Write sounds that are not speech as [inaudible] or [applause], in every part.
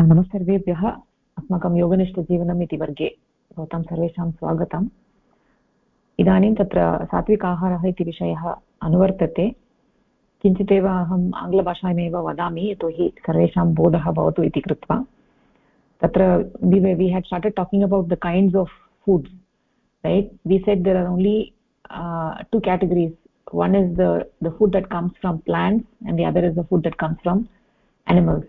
नमस्सर्वेभ्यः अस्माकं योगनिष्ठजीवनम् इति वर्गे भवतां सर्वेषां स्वागतम्। इदानीं तत्र सात्विक आहारः इति विषयः अनुवर्तते। किञ्चिदेव अहम् आङ्ग्लभाषायामेव वदामि, यतोहि सर्वेषां बोधः भवतु इति कृत्वा। तत्र we we had started talking about the kinds of foods right we said there are only two categories one is the the food that comes from plants the other is the food that comes from animals.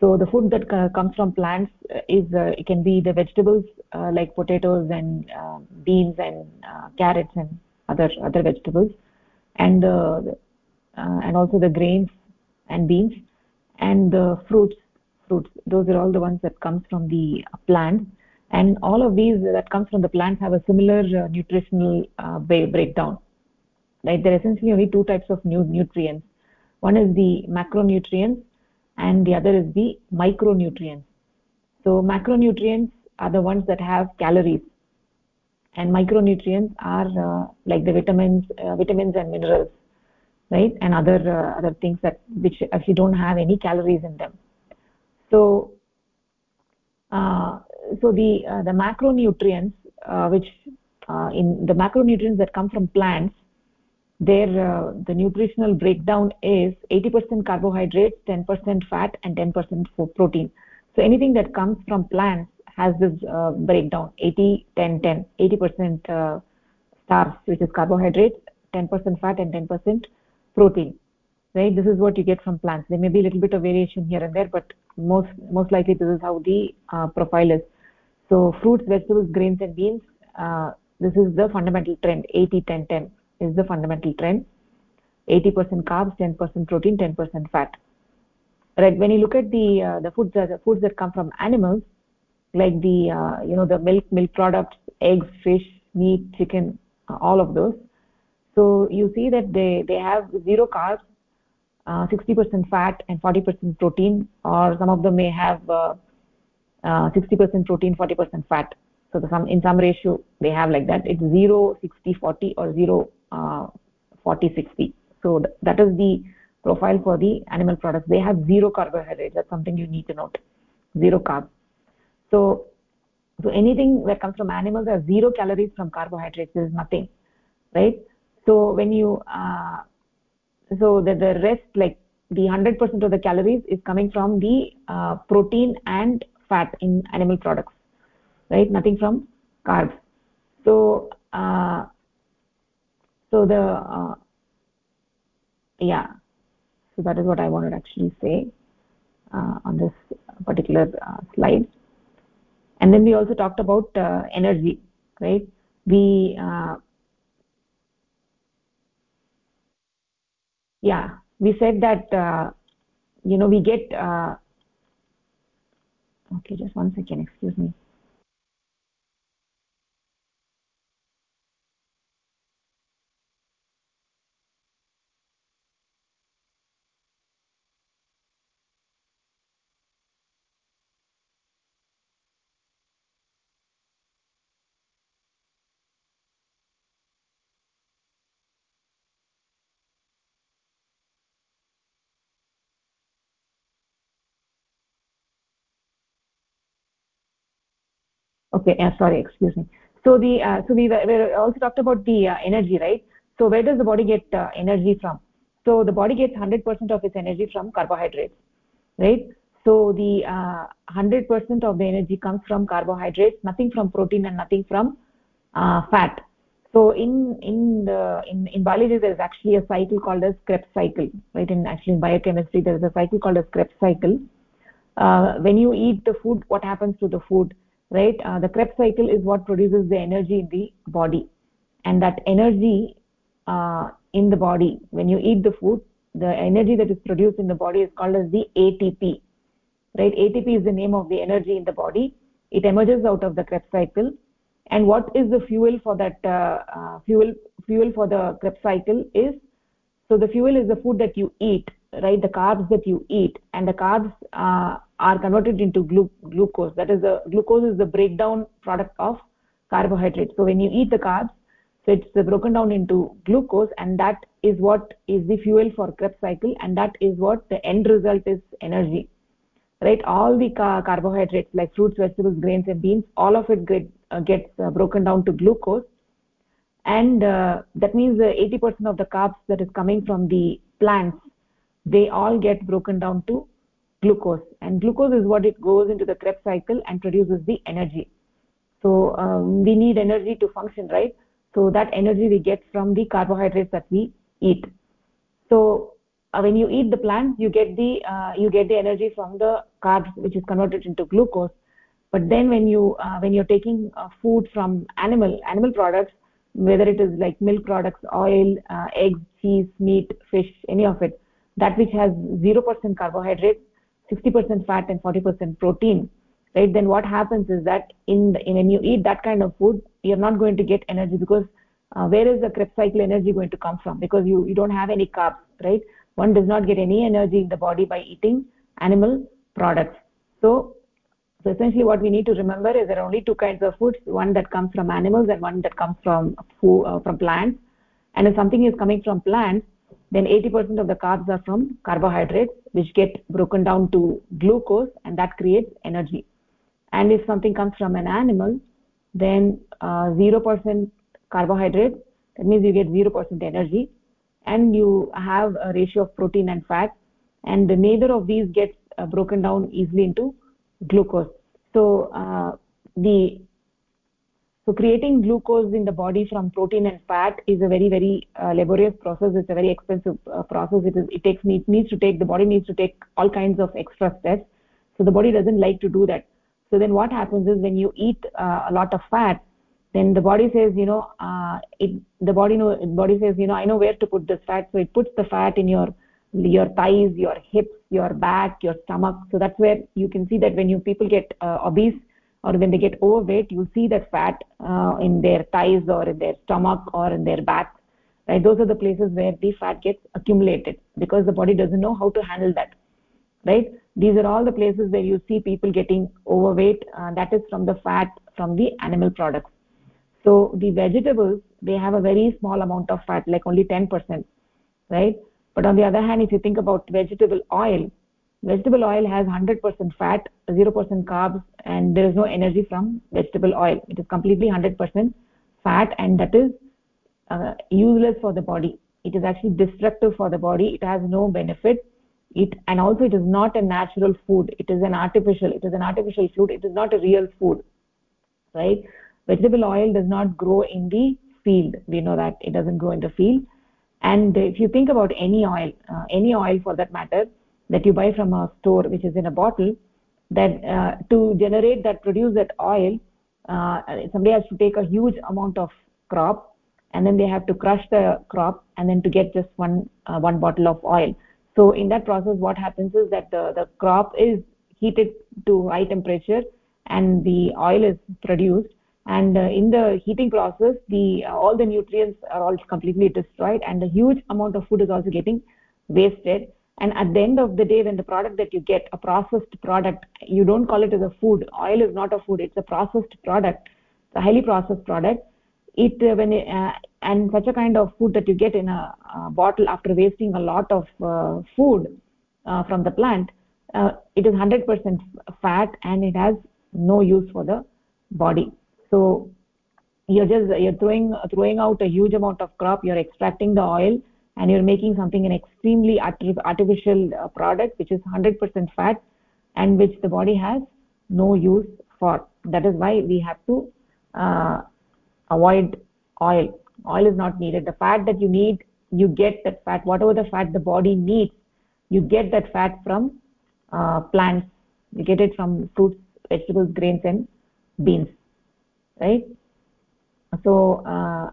So the food that uh, comes from plants is uh, it can be the vegetables uh, like potatoes and uh, beans and uh, carrots and other other vegetables. And uh, and also the grains and beans and the fruits fruits. Those are all the ones that comes from the plants and all of these that comes from the plants have a similar nutritional breakdown. Right there are essentially only two types of new nutrients. One is the macronutrients and the other is the micronutrients. So macronutrients are the ones that have calories. And micronutrients are uh, like the vitamins uh, vitamins and minerals right? And other uh, other things that which actually don't have any calories in them. So uh, so the uh, the macronutrients uh, which in the macronutrients that come from plants their uh, the nutritional breakdown is 80% carbohydrates 10% fat and 10% protein. So anything that comes from plants has this uh, breakdown 80 10 10 80% uh, starch which is carbohydrates 10% fat and 10% protein right? This is what you get from plants. There may be a little bit of variation here and there but most most likely this is how the uh, profile is. So fruits vegetables grains and beans uh, this is the fundamental trend 80 10 10 is the fundamental trend. 80% carbs 10% protein 10% fat. Right when you look at the uh, the foods uh, the foods that come from animals like the uh, you know the milk milk products eggs fish meat chicken uh, all of those so you see that they they have zero carbs 60% uh, fat and 40% protein or some of them may have 60% uh, protein 40% fat. So the some in some ratio they have like that. It's 0 60 40 or 0 uh, 40 60 so th that is the profile for the animal products. They have zero carbohydrates. That's something you need to note. Zero carbs so so anything that comes from animals has zero calories from carbohydrates. Is nothing right? So when you uh, so the, the rest like the 100% of the calories is coming from the uh, protein and fat in animal products right? Nothing from carbs. So uh, so the uh, yeah. So that is what i wanted to actually say uh, on this particular uh, slide. And then we also talked about uh, energy right? We uh, yeah we said that uh, you know we get okay just one second. Excuse me okay yeah sorry excuse me. So the uh, so we we also talked about the uh, energy right? So where does the body get uh, energy from? So the body gets 100% of its energy from carbohydrates right? So the 100% uh, of the energy comes from carbohydrates nothing from protein and nothing from uh, fat. So in in the in in biology there is actually a cycle called as krebs cycle right? In actually in biochemistry there is a cycle called as krebs cycle. Uh, when you eat the food what happens to the food right? Uh, the krebs cycle is what produces the energy in the body. And that energy uh, in the body when you eat the food the energy that is produced in the body is called as the atp right? Atp is the name of the energy in the body. It emerges out of the krebs cycle. And what is the fuel for that uh, uh fuel fuel for the krebs cycle is so the fuel is the food that you eat right? The carbs that you eat. And the carbs uh, are converted into glu glucose. That is the glucose is the breakdown product of carbohydrates. So when you eat the carbs so it's broken down into glucose and that is what is the fuel for krebs cycle and that is what the end result is energy right? All the car carbohydrates like fruits vegetables grains and beans all of it get, uh, gets uh, broken down to glucose. And uh, that means 80% of the carbs that is coming from the plants they all get broken down to glucose. And glucose is what it goes into the krebs cycle and produces the energy. So um, we need energy to function right? So that energy we get from the carbohydrates that we eat. So uh, when you eat the plants you get the uh, you get the energy from the carbs which is converted into glucose. But then when you uh, when you're taking uh, food from animal animal products whether it is like milk products oil uh, eggs cheese meat fish any of it that which has 0% carbohydrates 60% fat and 40% protein right? Then what happens is that in, the, in when you eat that kind of food you're not going to get energy because uh, where is the krebs cycle energy going to come from? Because you you don't have any carbs right? One does not get any energy in the body by eating animal products. So so essentially what we need to remember is there are only two kinds of foods one that comes from animals and one that comes from uh, from plants. And if something is coming from plants then 80% of the carbs are from carbohydrates which get broken down to glucose and that creates energy. And if something comes from an animal then 0% uh, carbohydrates that means you get 0% energy and you have a ratio of protein and fat and neither of these gets uh, broken down easily into glucose. So uh, the so creating glucose in the body from protein and fat is a very very uh, laborious process. It's a very expensive uh, process. It is it takes needs, needs to take the body needs to take all kinds of extra steps. So the body doesn't like to do that. So then what happens is when you eat uh, a lot of fat then the body says you know uh, it the body know body says you know i know where to put this fat. So it puts the fat in your your thighs your hips your back your stomach. So that's where you can see that when you people get uh, obese or when they get overweight you see that fat uh, in their thighs or in their stomach or in their back right? Those are the places where the fat gets accumulated because the body doesn't know how to handle that right? These are all the places where you see people getting overweight uh, that is from the fat from the animal products. So the vegetables they have a very small amount of fat like only 10% right? But on the other hand if you think about vegetable oil vegetable oil has 100% fat 0% carbs and there is no energy from vegetable oil. It is completely 100% fat and that is uh, useless for the body. It is actually destructive for the body. It has no benefit. It and also it is not a natural food. It is an artificial it is an artificial food it is not a real food right? Vegetable oil does not grow in the field. We know that it doesn't grow in the field. And if you think about any oil uh, any oil for that matter that you buy from a store which is in a bottle that uh, to generate that produce that oil uh, somebody has to take a huge amount of crop and then they have to crush the crop and then to get just one uh, one bottle of oil. So in that process what happens is that the the crop is heated to high temperature and the oil is produced and uh, in the heating process the uh, all the nutrients are all completely destroyed and a huge amount of food is also getting wasted and at the end of the day when the product that you get a processed product you don't call it as a food. Oil is not a food. It's a processed product. It's a highly processed product. It uh, when it, uh, and such a kind of food that you get in a, a bottle after wasting a lot of uh, food uh, from the plant it is 100% fat and it has no use for the body. So you're just you're throwing throwing out a huge amount of crop. You're extracting the oil and you're making something an extremely artificial uh, product which is 100% fat and which the body has no use for. That is why we have to uh, avoid oil. Oil is not needed. The fat that you need you get that fat. Whatever the fat the body needs you get that fat from uh, plants. You get it from fruits vegetables grains and beans right? So uh,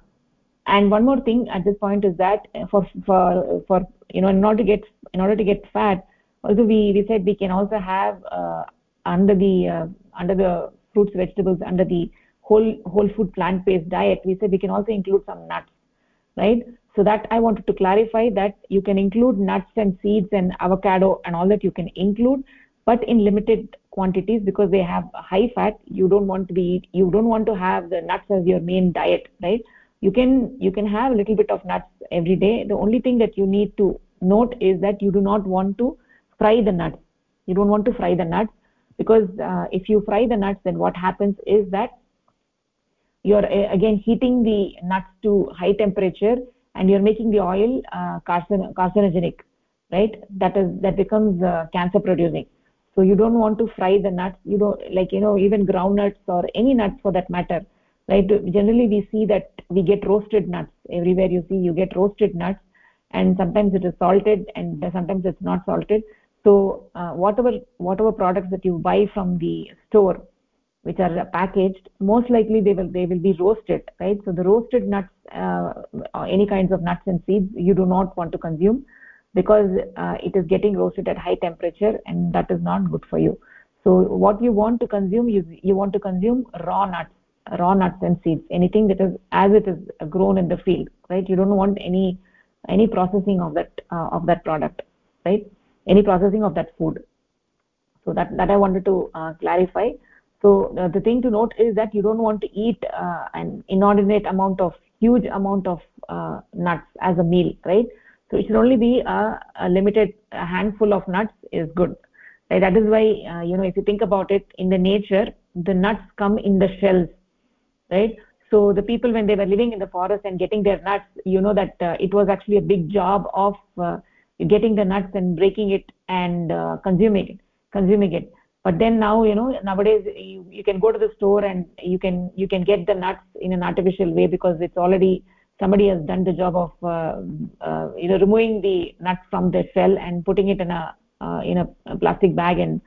and one more thing at this point is that for for for you know in order to get in order to get fat also we we said we can also have uh, under the uh, under the fruits vegetables under the whole whole food plant based diet we said we can also include some nuts right? So that i wanted to clarify that you can include nuts and seeds and avocado and all that you can include but in limited quantities because they have high fat. You don't want to be you don't want to have the nuts as your main diet right you can you can have a little bit of nuts every day. The only thing that you need to note is that you do not want to fry the nuts. You don't want to fry the nuts because uh, if you fry the nuts then what happens is that you're uh, again heating the nuts to high temperature and you're making the oil uh, carcin carcinogenic right? That is that becomes uh, cancer producing. So you don't want to fry the nuts. You don't like you know even groundnuts or any nuts for that matter right? Generally we see that we get roasted nuts. Everywhere you see you get roasted nuts and sometimes it is salted and sometimes it's not salted. So uh, whatever whatever products that you buy from the store which are packaged most likely they will they will be roasted right? So the roasted nuts uh, any kinds of nuts and seeds you do not want to consume because uh, it is getting roasted at high temperature and that is not good for you. So what you want to consume you you want to consume raw nuts raw nuts and seeds anything that is as it is grown in the field right? You don't want any any processing of that uh, of that product right? Any processing of that food. So that that i wanted to uh, clarify. So uh, the thing to note is that you don't want to eat uh, an inordinate amount of huge amount of uh, nuts as a meal right? So it should only be a, a limited a handful of nuts is good right? That is why uh, you know if you think about it in the nature the nuts come in the shells right? So the people when they were living in the forest and getting their nuts you know that uh, it was actually a big job of uh, getting the nuts and breaking it and uh, consuming it consuming it. But then now you know nowadays you, you can go to the store and you can you can get the nuts in an artificial way because it's already somebody has done the job of uh, uh, you know removing the nut from the shell and putting it in a uh, in a, plastic bag and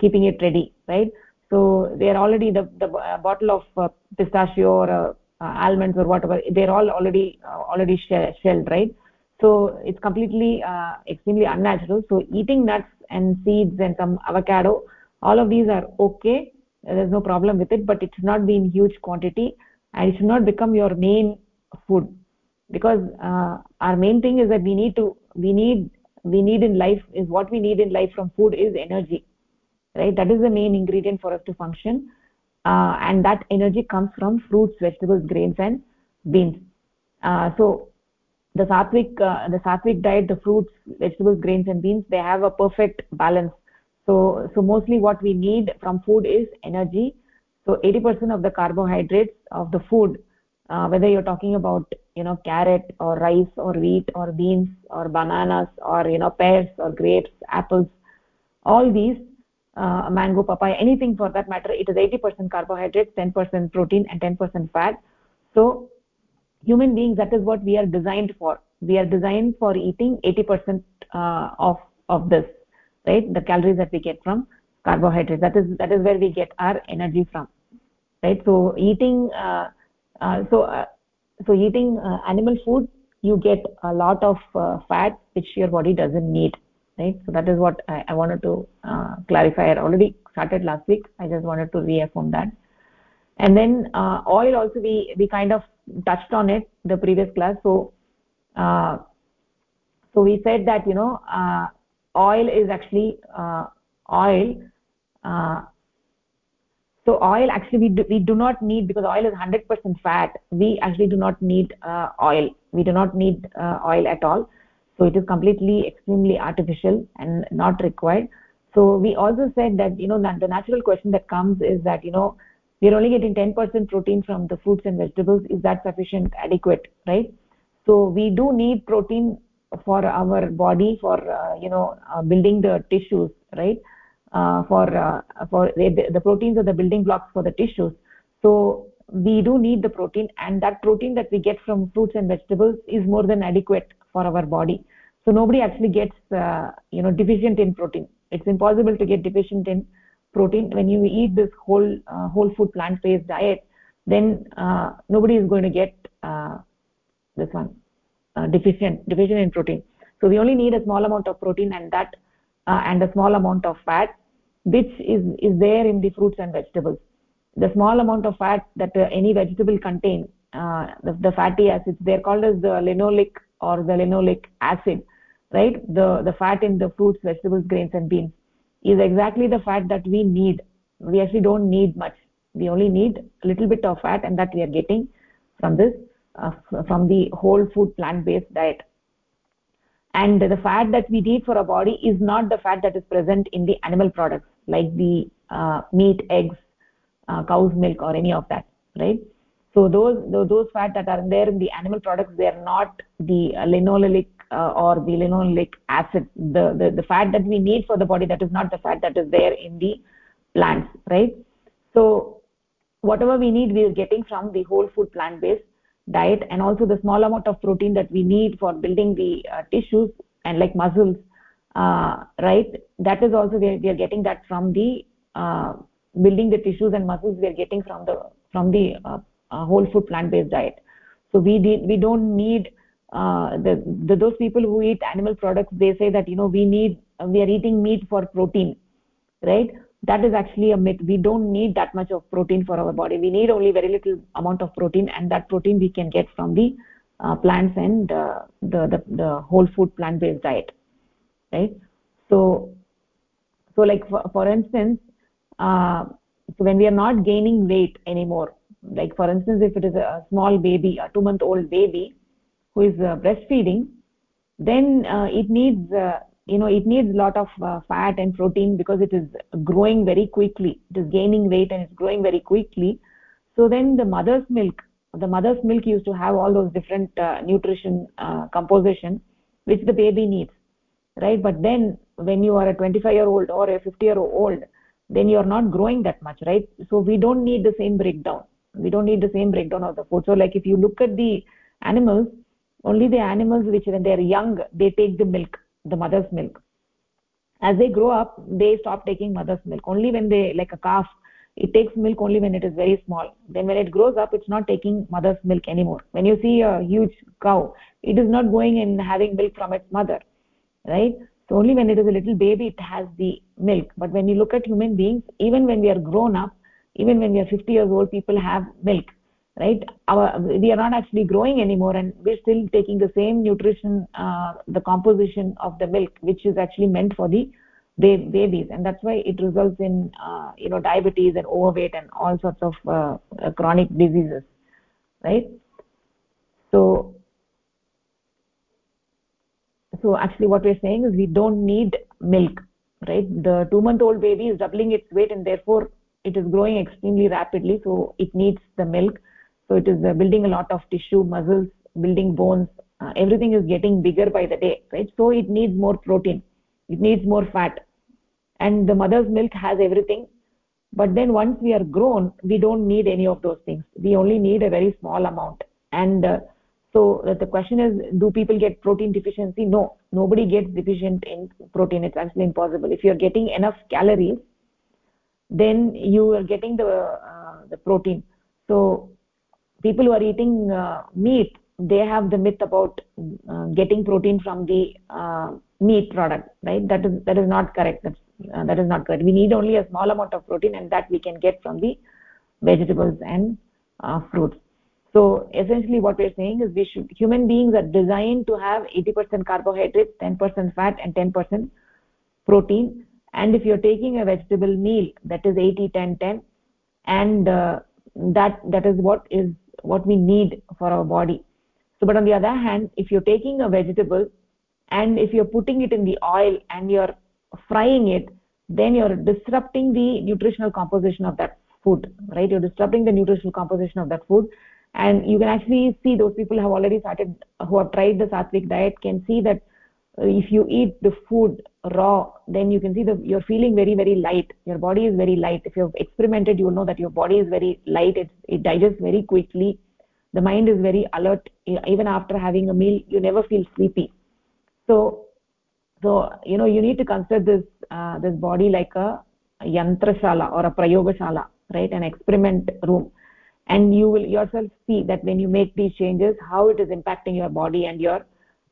keeping it ready right so they are already the the uh, bottle of uh, pistachio or almonds or whatever they're all already already shelled right? So it's completely extremely unnatural. So eating nuts and seeds and some avocado all of these are okay. There's no problem with it but it should not be in huge quantity and it should not become your main food. Because uh, our main thing is that we need to we need we need in life is what we need in life from food is energy right? That is the main ingredient for us to function. Uh, and that energy comes from fruits vegetables grains and beans. Uh, so the sattvic uh, the sattvic diet the fruits vegetables grains and beans they have a perfect balance. So so mostly what we need from food is energy. So 80% of the carbohydrates of the food uh, whether you're talking about you know carrot or rice or wheat or beans or bananas or you know pears or grapes apples all these uh, mango papaya anything for that matter it is 80% carbohydrates 10% protein and 10% fat. So human beings that is what we are designed for. We are designed for eating 80% uh, of of this right? The calories that we get from carbohydrates. That is that is where we get our energy from right? So eating uh, uh, so uh, so eating uh, animal food you get a lot of fat which your body doesn't need right? So that is what i, I wanted to clarify. I already started last week. I just wanted to reaffirm that. And then uh, oil also we we kind of touched on it the previous class. So uh, so we said that you know uh, oil is actually oil so oil actually we do, we do not need because oil is 100% fat we actually do not need uh, oil. We do not need uh, oil at all so it is completely extremely artificial and not required. So we also said that you know the natural question that comes is that you know we're only getting 10% protein from the fruits and vegetables. Is that sufficient adequate right? So we do need protein for our body for uh, you know uh, building the tissues right? Uh, for uh, for the, the proteins are the building blocks for the tissues. So we do need the protein and that protein that we get from fruits and vegetables is more than adequate for our body. So nobody actually gets uh, you know deficient in protein. It's impossible to get deficient in protein. When you eat this whole uh, whole food plant based diet then uh, nobody is going to get uh, this one deficient deficient in protein. So we only need a small amount of protein and that and a small amount of fat which is is there in the fruits and vegetables. The small amount of fat that uh, any vegetable contain uh, the, the, fatty acids they're called as the linoleic or the linoleic acid right? The the fat in the fruits vegetables grains and beans is exactly the fat that we need. We actually don't need much. We only need a little bit of fat and that we are getting from this uh, from the whole food plant based diet. And the fat that we need for our body is not the fat that is present in the animal products like the uh, meat eggs uh, cow's milk or any of that right so those those fat that are there in the animal products they are not the linoleic uh, or the linoleic acid. The, the the fat that we need for the body that is not the fat that is there in the plants right? So whatever we need we are getting from the whole food plant based diet and also the small amount of protein that we need for building the uh, tissues and like muscles uh, right? That is also we are, we are, getting that from the uh, building the tissues and muscles we are getting from the from the uh, whole food plant based diet. So we we don't need uh, the, the those people who eat animal products they say that you know we need we are eating meat for protein right? That is actually a myth. We don't need that much of protein for our body. We need only very little amount of protein and that protein we can get from the uh, plants and uh, the, the, the whole food plant based diet right? So so like for, for instance uh, so when we are not gaining weight anymore like for instance if it is a small baby a 2 month old baby who is uh, breastfeeding then uh, it needs uh, you know it needs a lot of uh, fat and protein because it is growing very quickly. It is gaining weight and it's growing very quickly. So then the mother's milk the mother's milk used to have all those different uh, nutrition uh, composition which the baby needs right? But then when you are a 25 year old or a 50 year old then you are not growing that much right? So we don't need the same breakdown we don't need the same breakdown of the food. So like if you look at the animals only the animals which when they are young they take the milk the mother's milk. As they grow up they stop taking mother's milk. Only when they like a calf it takes milk only when it is very small. Then when it grows up it's not taking mother's milk anymore. When you see a huge cow it is not going and having milk from its mother right? So only when it is a little baby it has the milk. But when you look at human beings even when we are grown up even when we are 50 years old people have milk right? Our we are not actually growing anymore and we're still taking the same nutrition uh, the composition of the milk which is actually meant for the babies. And that's why it results in uh, you know diabetes and overweight and all sorts of uh, uh chronic diseases right? So so actually what we're saying is we don't need milk right? The 2 month old baby is doubling its weight and therefore it is growing extremely rapidly so it needs the milk. So it is uh, building a lot of tissue muscles building bones uh, everything is getting bigger by the day right? So it needs more protein. It needs more fat. And the mother's milk has everything. But then once we are grown we don't need any of those things. We only need a very small amount. And uh, so the question is do people get protein deficiency? No. Nobody gets deficient in protein. It's actually impossible. If you're getting enough calories then you are getting the uh, the protein. So people who are eating uh, meat they have the myth about uh, getting protein from the uh, meat product right? That is that is not correct. That's, uh, that is not correct. We need only a small amount of protein and that we can get from the vegetables and uh, fruits. So essentially what we're saying is we should human beings are designed to have 80% carbohydrates 10% fat and 10% protein and if you're taking a vegetable meal that is 80 10 10 and uh, that that is what is what we need for our body. So but on the other hand if you're taking a vegetable and if you're putting it in the oil and you're frying it then you're disrupting the nutritional composition of that food right? You're disrupting the nutritional composition of that food. And you can actually see those people have already started who have tried the sattvic diet can see that if you eat the food raw then you can see that you're feeling very very light. Your body is very light. If you've experimented you will know that your body is very light. It, it digests very quickly. The mind is very alert. Even after having a meal you never feel sleepy. So so you know you need to consider this uh, this body like a, a yantrashala or a prayogashala right? An experiment room. And you will yourself see that when you make these changes how it is impacting your body and your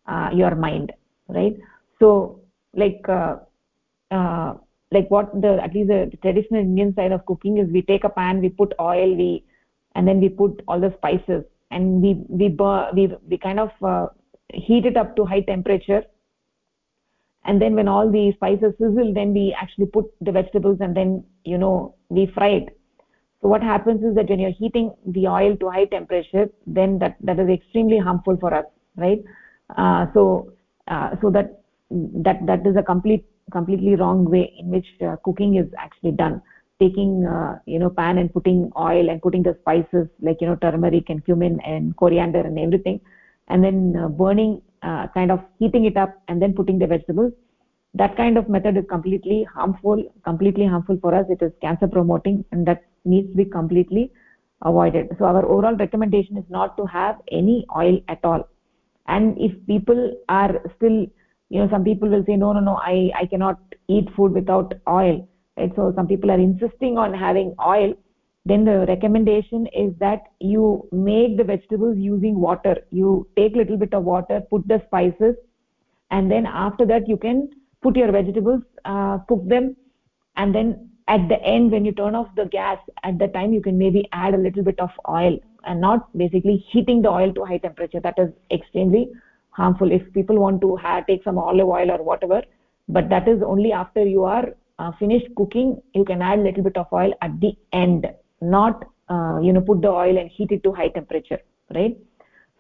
uh, your mind right? So like uh, uh, like what the at least the traditional indian side of cooking is we take a pan we put oil we and then we put all the spices and we we we we kind of uh, heat it up to high temperature. And then when all the spices sizzle then we actually put the vegetables and then you know we fry it. So what happens is that when you're heating the oil to high temperature then that that is extremely harmful for us right? Uh, so so that that that is a complete completely wrong way in which uh, cooking is actually done. Taking uh, you know pan and putting oil and putting the spices like you know turmeric and cumin and coriander and everything and then uh, burning uh, kind of heating it up and then putting the vegetables that kind of method is completely harmful completely harmful for us. It is cancer promoting and that needs to be completely avoided. So our overall recommendation is not to have any oil at all and if people are still you know some people will say no no no i i cannot eat food without oil right? So some people are insisting on having oil. Then the recommendation is that you make the vegetables using water. You take little bit of water put the spices and then after that you can put your vegetables uh, cook them. And then at the end when you turn off the gas at the time you can maybe add a little bit of oil and not basically heating the oil to high temperature. That is extremely harmful. If people want to have, take some olive oil or whatever but that is only after you are uh, finished cooking you can add little bit of oil at the end not uh, you know put the oil and heat it to high temperature right?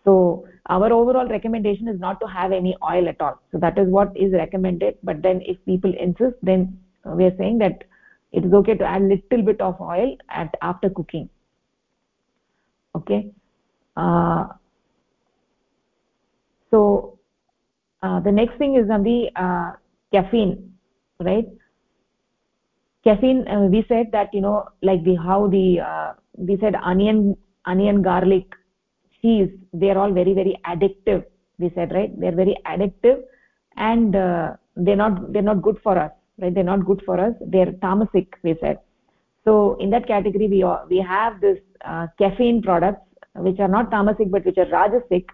So our overall recommendation is not to have any oil at all. So that is what is recommended. But then if people insist then we are saying that it is okay to add little bit of oil at after cooking okay? Uh, so uh, the next thing is on the uh, caffeine right? Caffeine uh, we said that you know like the how the uh, we said onion onion garlic cheese they are all very very addictive we said right? They are very addictive and uh, they're not they're not good for us right? They're not good for us. They're tamasic we said. So in that category we are, we have this uh, caffeine products which are not tamasic but which are rajasic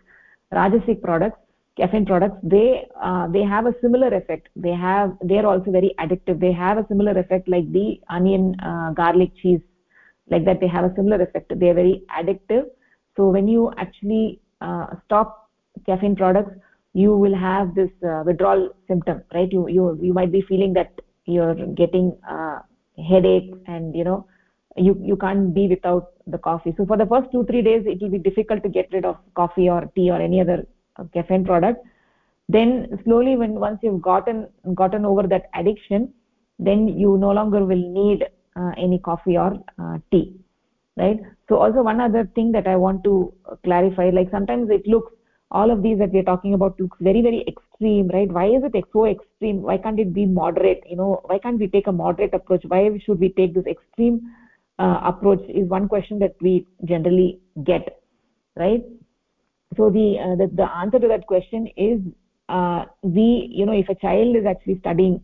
rajasic products caffeine products they uh, they have a similar effect. They have they are also very addictive. They have a similar effect like the onion uh, garlic cheese like that they have a similar effect. They are very addictive. So when you actually uh, stop caffeine products you will have this uh, withdrawal symptom right? You you you might be feeling that you're getting uh, headache and you know you you can't be without the coffee. So for the first 2 3 days it will be difficult to get rid of coffee or tea or any other uh, caffeine product. Then slowly when once you've gotten gotten over that addiction then you no longer will need uh, any coffee or uh, tea right? So also one other thing that i want to clarify like sometimes it looks all of these that we are talking about looks very very extreme right? Why is it so extreme? Why can't it be moderate? You know why can't we take a moderate approach? Why should we take this extreme uh, approach is one question that we generally get right? So the, uh, the, the answer to that question is uh, we you know if a child is actually studying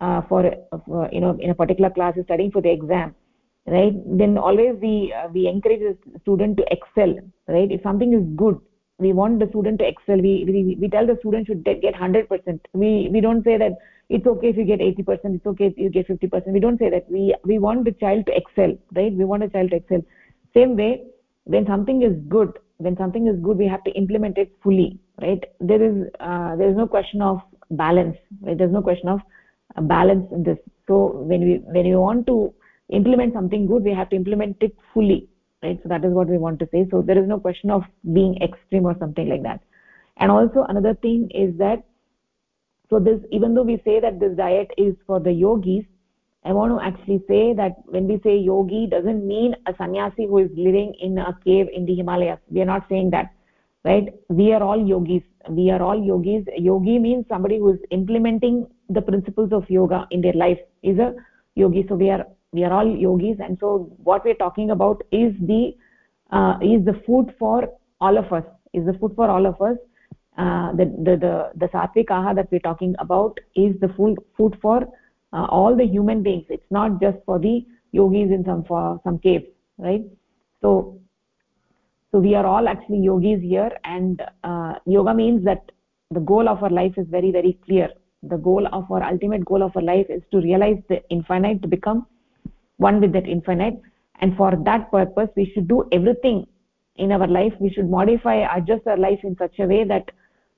uh, for, for, you know in a particular class is studying for the exam right then always we uh, we encourage the student to excel right? If something is good we want the student to excel. We we, we tell the student should get 100% we we don't say that it's okay if you get 80% it's okay if you get 50% we don't say that. We we want the child to excel right? We want a child to excel. Same way when something is good when something is good we have to implement it fully right? There is uh, there is no question of balance right? There's no question of balance in this. So when we when we want to implement something good we have to implement it fully right? So that is what we want to say. So there is no question of being extreme or something like that. And also another thing is that so this even though we say that this diet is for the yogis i want to actually say that when we say yogi doesn't mean a sannyasi who is living in a cave in the himalayas. We are not saying that right? We are all yogis. We are all yogis. Yogi means somebody who is implementing the principles of yoga in their life is a yogi. So we are we are all yogis. And so what we're talking about is the uh, is the food for all of us is the food for all of us uh, the, the the the sattvic ahar that we're talking about is the food food for uh, all the human beings. It's not just for the yogis in some for some caves right? So so we are all actually yogis here and uh, yoga means that the goal of our life is very very clear. The goal of our ultimate goal of our life is to realize the infinite to become one with that infinite. And for that purpose we should do everything in our life. We should modify adjust our life in such a way that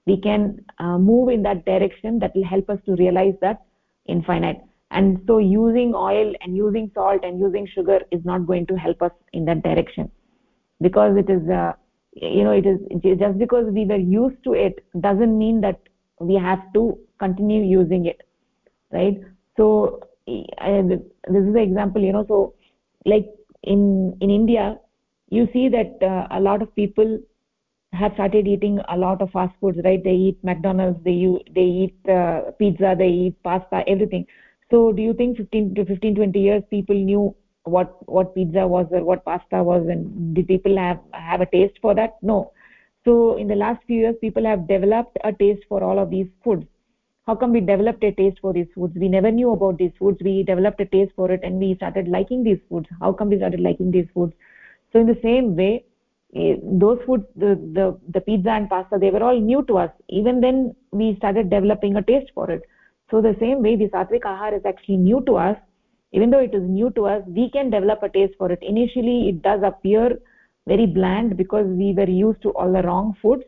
we can uh, move in that direction that will help us to realize that infinite. And so using oil and using salt and using sugar is not going to help us in that direction. Because it is uh, you know it is just because we were used to it doesn't mean that we have to continue using it right? So and this is the example you know so like in in india you see that uh, a lot of people have started eating a lot of fast foods right? They eat mcdonald's they they eat uh, pizza they eat pasta everything. So do you think 15 to 15 20 years people knew what what pizza was or what pasta was and did people have have a taste for that? No. So in the last few years people have developed a taste for all of these foods. How come we developed a taste for these foods? We never knew about these foods. We developed a taste for it and we started liking these foods. How come we started liking these foods? So in the same way Eh, those food the, the the pizza and pasta they were all new to us. Even then we started developing a taste for it. So the same way the sattvic ahar is actually new to us. Even though it is new to us we can develop a taste for it. Initially it does appear very bland because we were used to all the wrong foods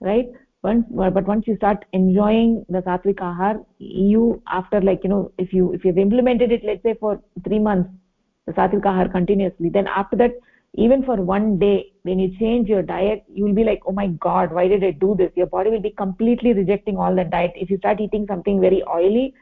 right? Once but once you start enjoying the sattvic ahar you after like you know if you if you've implemented it let's say for 3 months the sattvic ahar continuously then after that even for one day when you change your diet you will be like oh my god why did i do this? Your body will be completely rejecting all that diet. If you start eating something very oily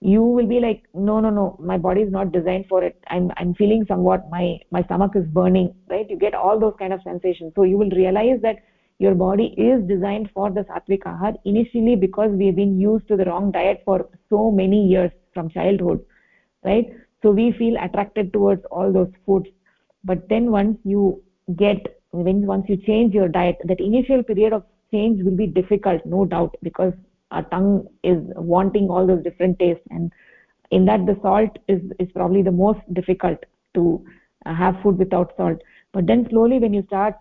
you will be like no no no my body is not designed for it. I'm i'm feeling somewhat my my stomach is burning right? You get all those kind of sensations. So you will realize that your body is designed for the sattvic ahar initially because we've been used to the wrong diet for so many years from childhood right? So we feel attracted towards all those foods. But then once you get when once you change your diet that initial period of change will be difficult no doubt because our tongue is wanting all those different tastes and in that the salt is is probably the most difficult to uh, have food without salt. But then slowly when you start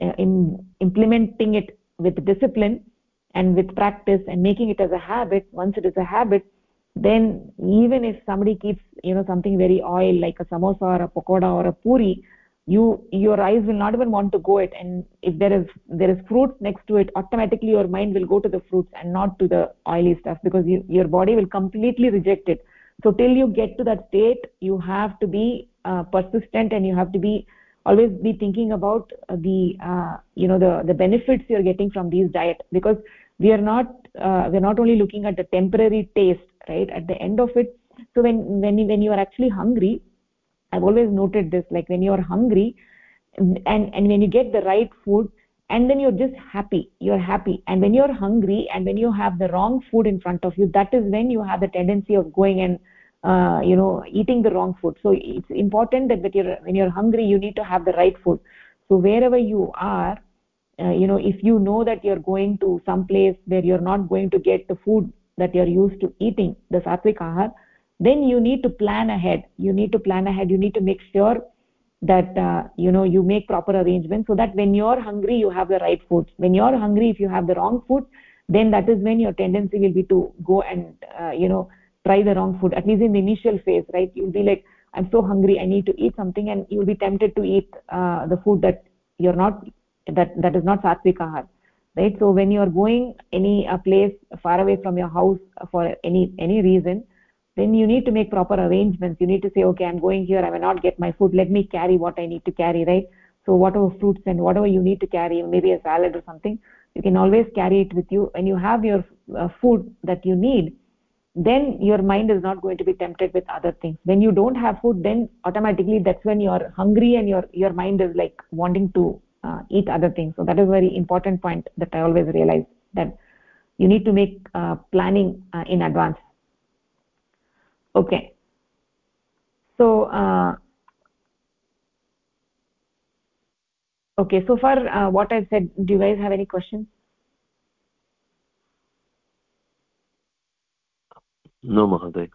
uh, in implementing it with discipline and with practice and making it as a habit once it is a habit then even if somebody keeps you know something very oil like a samosa or a pakoda or a puri you your eyes will not even want to go it. And if there is there is fruit next to it automatically your mind will go to the fruits and not to the oily stuff because you, your body will completely reject it. So till you get to that state you have to be uh, persistent and you have to be always be thinking about the uh, you know the the benefits you're getting from these diet because we are not uh, we're not only looking at the temporary taste right? At the end of it so when when you, when you are actually hungry i've always noted this like when you're hungry and and when you get the right food and then you're just happy you're happy. And when you're hungry and when you have the wrong food in front of you that is when you have the tendency of going and uh, you know eating the wrong food. So it's important that, that you're when you're hungry you need to have the right food. So wherever you are uh, you know if you know that you're going to some place where you're not going to get the food that you're used to eating the sattvic ahar then you need to plan ahead. You need to plan ahead. You need to make sure that uh, you know you make proper arrangements so that when you're hungry you have the right food when you're hungry if you have the wrong food then that is when your tendency will be to go and uh, you know try the wrong food at least in the initial phase right? You'll be like i'm so hungry i need to eat something and you'll be tempted to eat uh, the food that you're not that that is not sattvic ahar right? So when you're going any a place far away from your house for any any reason then you need to make proper arrangements. You need to say okay i'm going here. I will not get my food. Let me carry what i need to carry right? So whatever fruits and whatever you need to carry maybe a salad or something you can always carry it with you. When you have your uh, food that you need then your mind is not going to be tempted with other things. When you don't have food then automatically that's when you're hungry and your your mind is like wanting to uh, eat other things. So that is a very important point that i always realize that you need to make uh, planning uh, in advance okay so uh, okay so far uh, what i've said do you guys have any questions no mahaday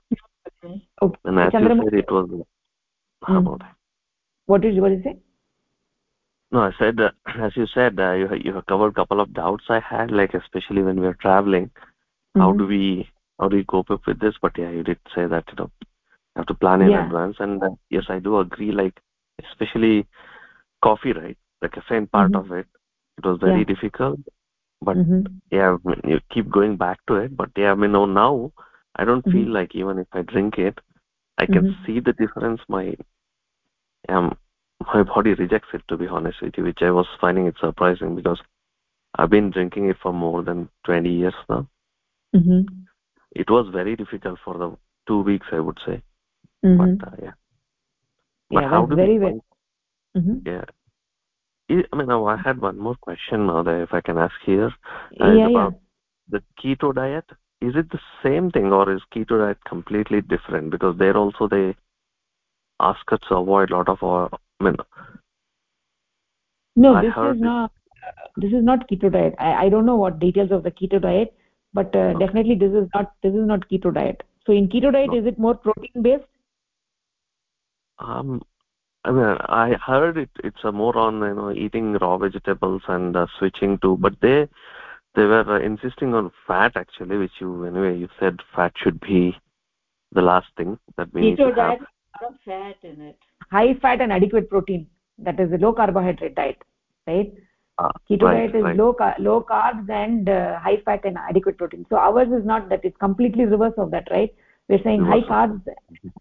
okay, and as you said it was mm. what did you what did you say no i said uh, as you said uh, you you have covered a couple of doubts i had like especially when we are traveling mm -hmm. how mm-hmm. do we how do we cope up with this but yeah you did say that you know you have to plan in yeah. advance and uh, yes i do agree like especially coffee right the caffeine part mm-hmm. of it it was very yeah. difficult but mm-hmm. yeah you keep going back to it but yeah i mean oh, now i don't mm-hmm. feel like even if i drink it i can mm-hmm. see the difference my um my body rejects it to be honest with you which i was finding it surprising because i've been drinking it for more than 20 years now mm-hmm. It was very difficult for the two weeks i would say Mm-hmm. but uh, yeah but yeah how do very well mm-hmm. yeah I mean, I had one more question now that if I can ask here. Uh, yeah yeah about the keto diet. Is it the same thing or is keto diet completely different? Because there also they ask us to avoid a lot of our, I mean, no I this is not this is not keto diet I, I don't know what details of the keto diet but uh, definitely this is not this is not keto diet so in keto diet No. is it more protein based um, I mean, I heard it. It's a more on you know eating raw vegetables and uh, switching to, but they they were uh, insisting on fat actually, which you anyway you said fat should be the last thing that we need to keto have. diet a lot of fat in it high fat and adequate protein that is a low carbohydrate diet right keto right, diet is right. low low carbs and uh, high fat and adequate protein so ours is not that it's completely reverse of that right we're saying high Reverse of carbs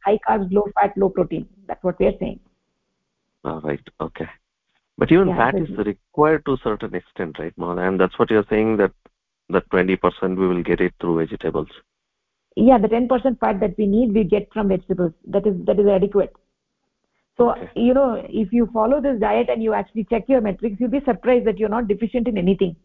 high carbs low fat low protein that's what we're saying all right. Okay. But even Yeah, fat is required to a certain extent, right, Mona? And that's what you're saying that that 20% we will get it through vegetables. yeah the 10% fat that we need we get from vegetables that is that is adequate so Okay. you know if you follow this diet and you actually check your metrics you'll be surprised that you're not deficient in anything.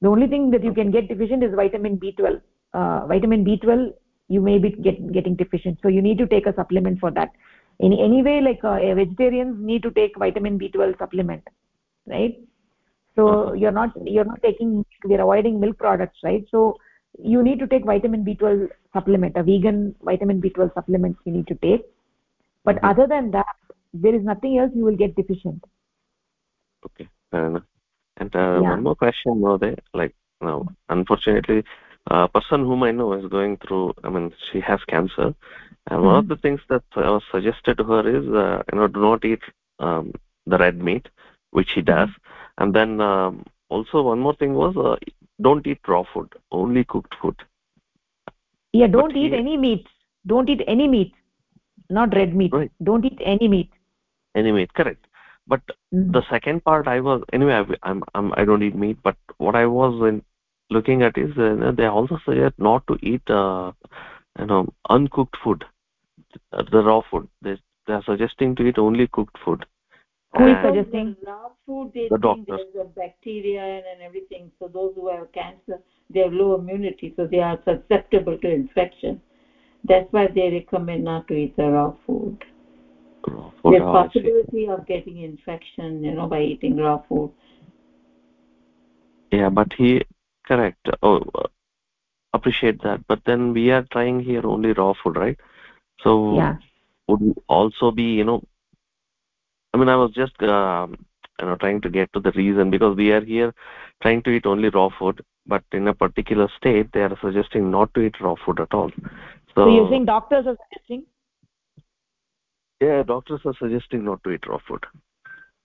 The only thing that you can get deficient is vitamin b12 uh, vitamin b12 you may be get, getting deficient. So you need to take a supplement for that. In anyway like uh, vegetarians need to take vitamin b12 supplement right? So you're not you're not taking we're avoiding milk products right? So you need to take vitamin b12 supplement. A vegan vitamin b12 supplement you need to take but Mhm. other than that there is nothing else you will get deficient Okay, fair enough. And uh, Yeah. one more question, Mode. Like now, unfortunately, a person whom I know is going through. I mean, she has cancer, and one of Mhm. the things that I was suggested to her is, uh, you know, do not eat um, the red meat, which she does, and then um, also one more thing was, uh, don't eat raw food, only cooked food. yeah don't But eat he- any meat don't eat any meat not red meat Right. don't eat any meat Any meat, correct? But Mhm. the second part i was anyway I, i'm i'm i don't eat meat but what i was in, looking at is uh, they also suggest not to eat uh, you know uncooked food uh, the raw food they they are suggesting to eat only cooked food Who is suggesting? the raw food they The think there's a bacteria and, and everything so those who have cancer they have low immunity so they are susceptible to infection that's why they recommend not to eat the raw food. Raw food there's oh, possibility of getting infection you know by eating raw food. Yeah but he correct. Oh appreciate that. But then we are trying here only raw food right? So yeah. would also be you know i mean i was just um, you know trying to get to the reason because we are here trying to eat only raw food but in a particular state they are suggesting not to eat raw food at all so, so you're saying doctors are suggesting? Yeah doctors are suggesting not to eat raw food.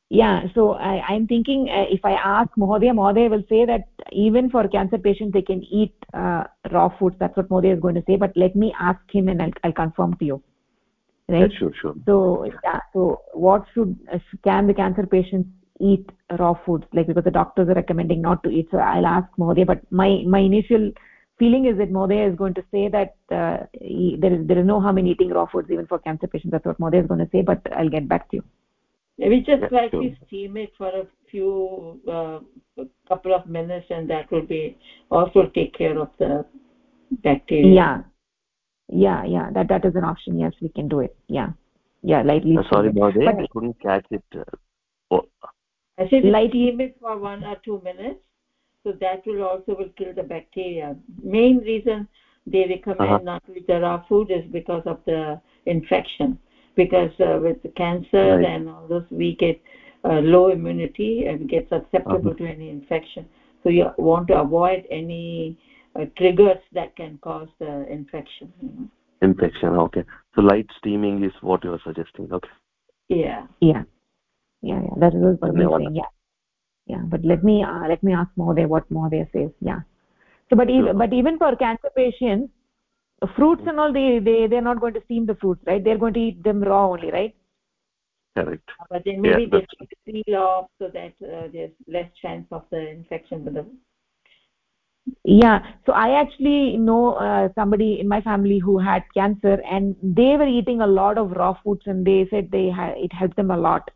Yeah so I, i'm thinking uh, if i ask mohodaya mohodaya will say that even for cancer patients they can eat uh, raw foods that's what mohodaya is going to say but let me ask him and i'll, I'll confirm to you. Right? yeah, sure sure. So yeah so what should uh, can the cancer patients eat raw foods like because the doctors are recommending not to eat so i'll ask mohodaya but my my initial feeling is that mohodaya is going to say that uh, he- there is there is no harm in eating raw foods even for cancer patients. That's what mohodaya is going to say but i'll get back to you. Maybe just Yeah, slightly sure. steam it for a few uh, a couple of minutes and that will be also take care of the bacteria. Yeah. Yeah yeah. That that is an option. Yes we can do it. Yeah. Yeah lightly Uh, sorry steam it. Bhavde, But- i couldn't catch it. Uh, oh, I said Light- steam it for one or two minutes, so that will also will kill the bacteria. Main reason they recommend Uh-huh. not to eat the raw food is because of the infection. Because uh, with the cancer Right. and all those, we get uh, low immunity and get susceptible Uh-huh. to any infection. So you want to avoid any uh, triggers that can cause the infection. You know? infection okay so light steaming is what you are suggesting okay Yeah. yeah yeah yeah that is what I'm saying yeah yeah but let me uh, let me ask mohoday what mohoday says yeah. So but even Sure. but even for cancer patients uh, fruits and all they they they're not going to steam the fruits right? They're going to eat them raw only right? Correct. But then maybe Yeah, they that's- take peel off so that uh, there's less chance of the infection with the yeah so i actually know uh, somebody in my family who had cancer and they were eating a lot of raw foods and they said they had it helped them a lot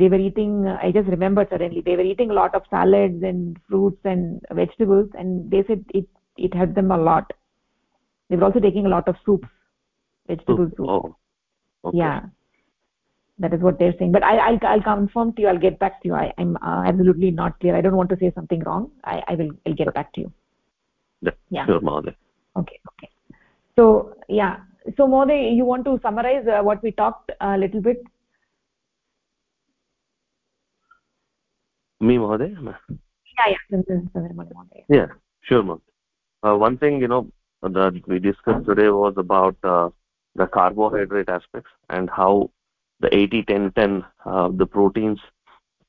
they were eating uh, i just remembered suddenly they were eating a lot of salads and fruits and vegetables and they said it it helped them a lot. They were also taking a lot of soups vegetable soup. oh. Okay. yeah. That is what they're saying. But I, will I'll confirm to you i'll get back to you. I, am uh, absolutely not clear. I don't want to say something wrong. I, I will i'll get back to you. Yeah. Sure Mahadev. okay okay. So yeah. So Mode, you want to summarize uh, what we talked a little bit me Mahadev? yeah yeah. Yeah. Sure Mahadev. Uh, one thing you know that we discussed today was about uh, the carbohydrate aspects and how the 80 10 10 uh, the proteins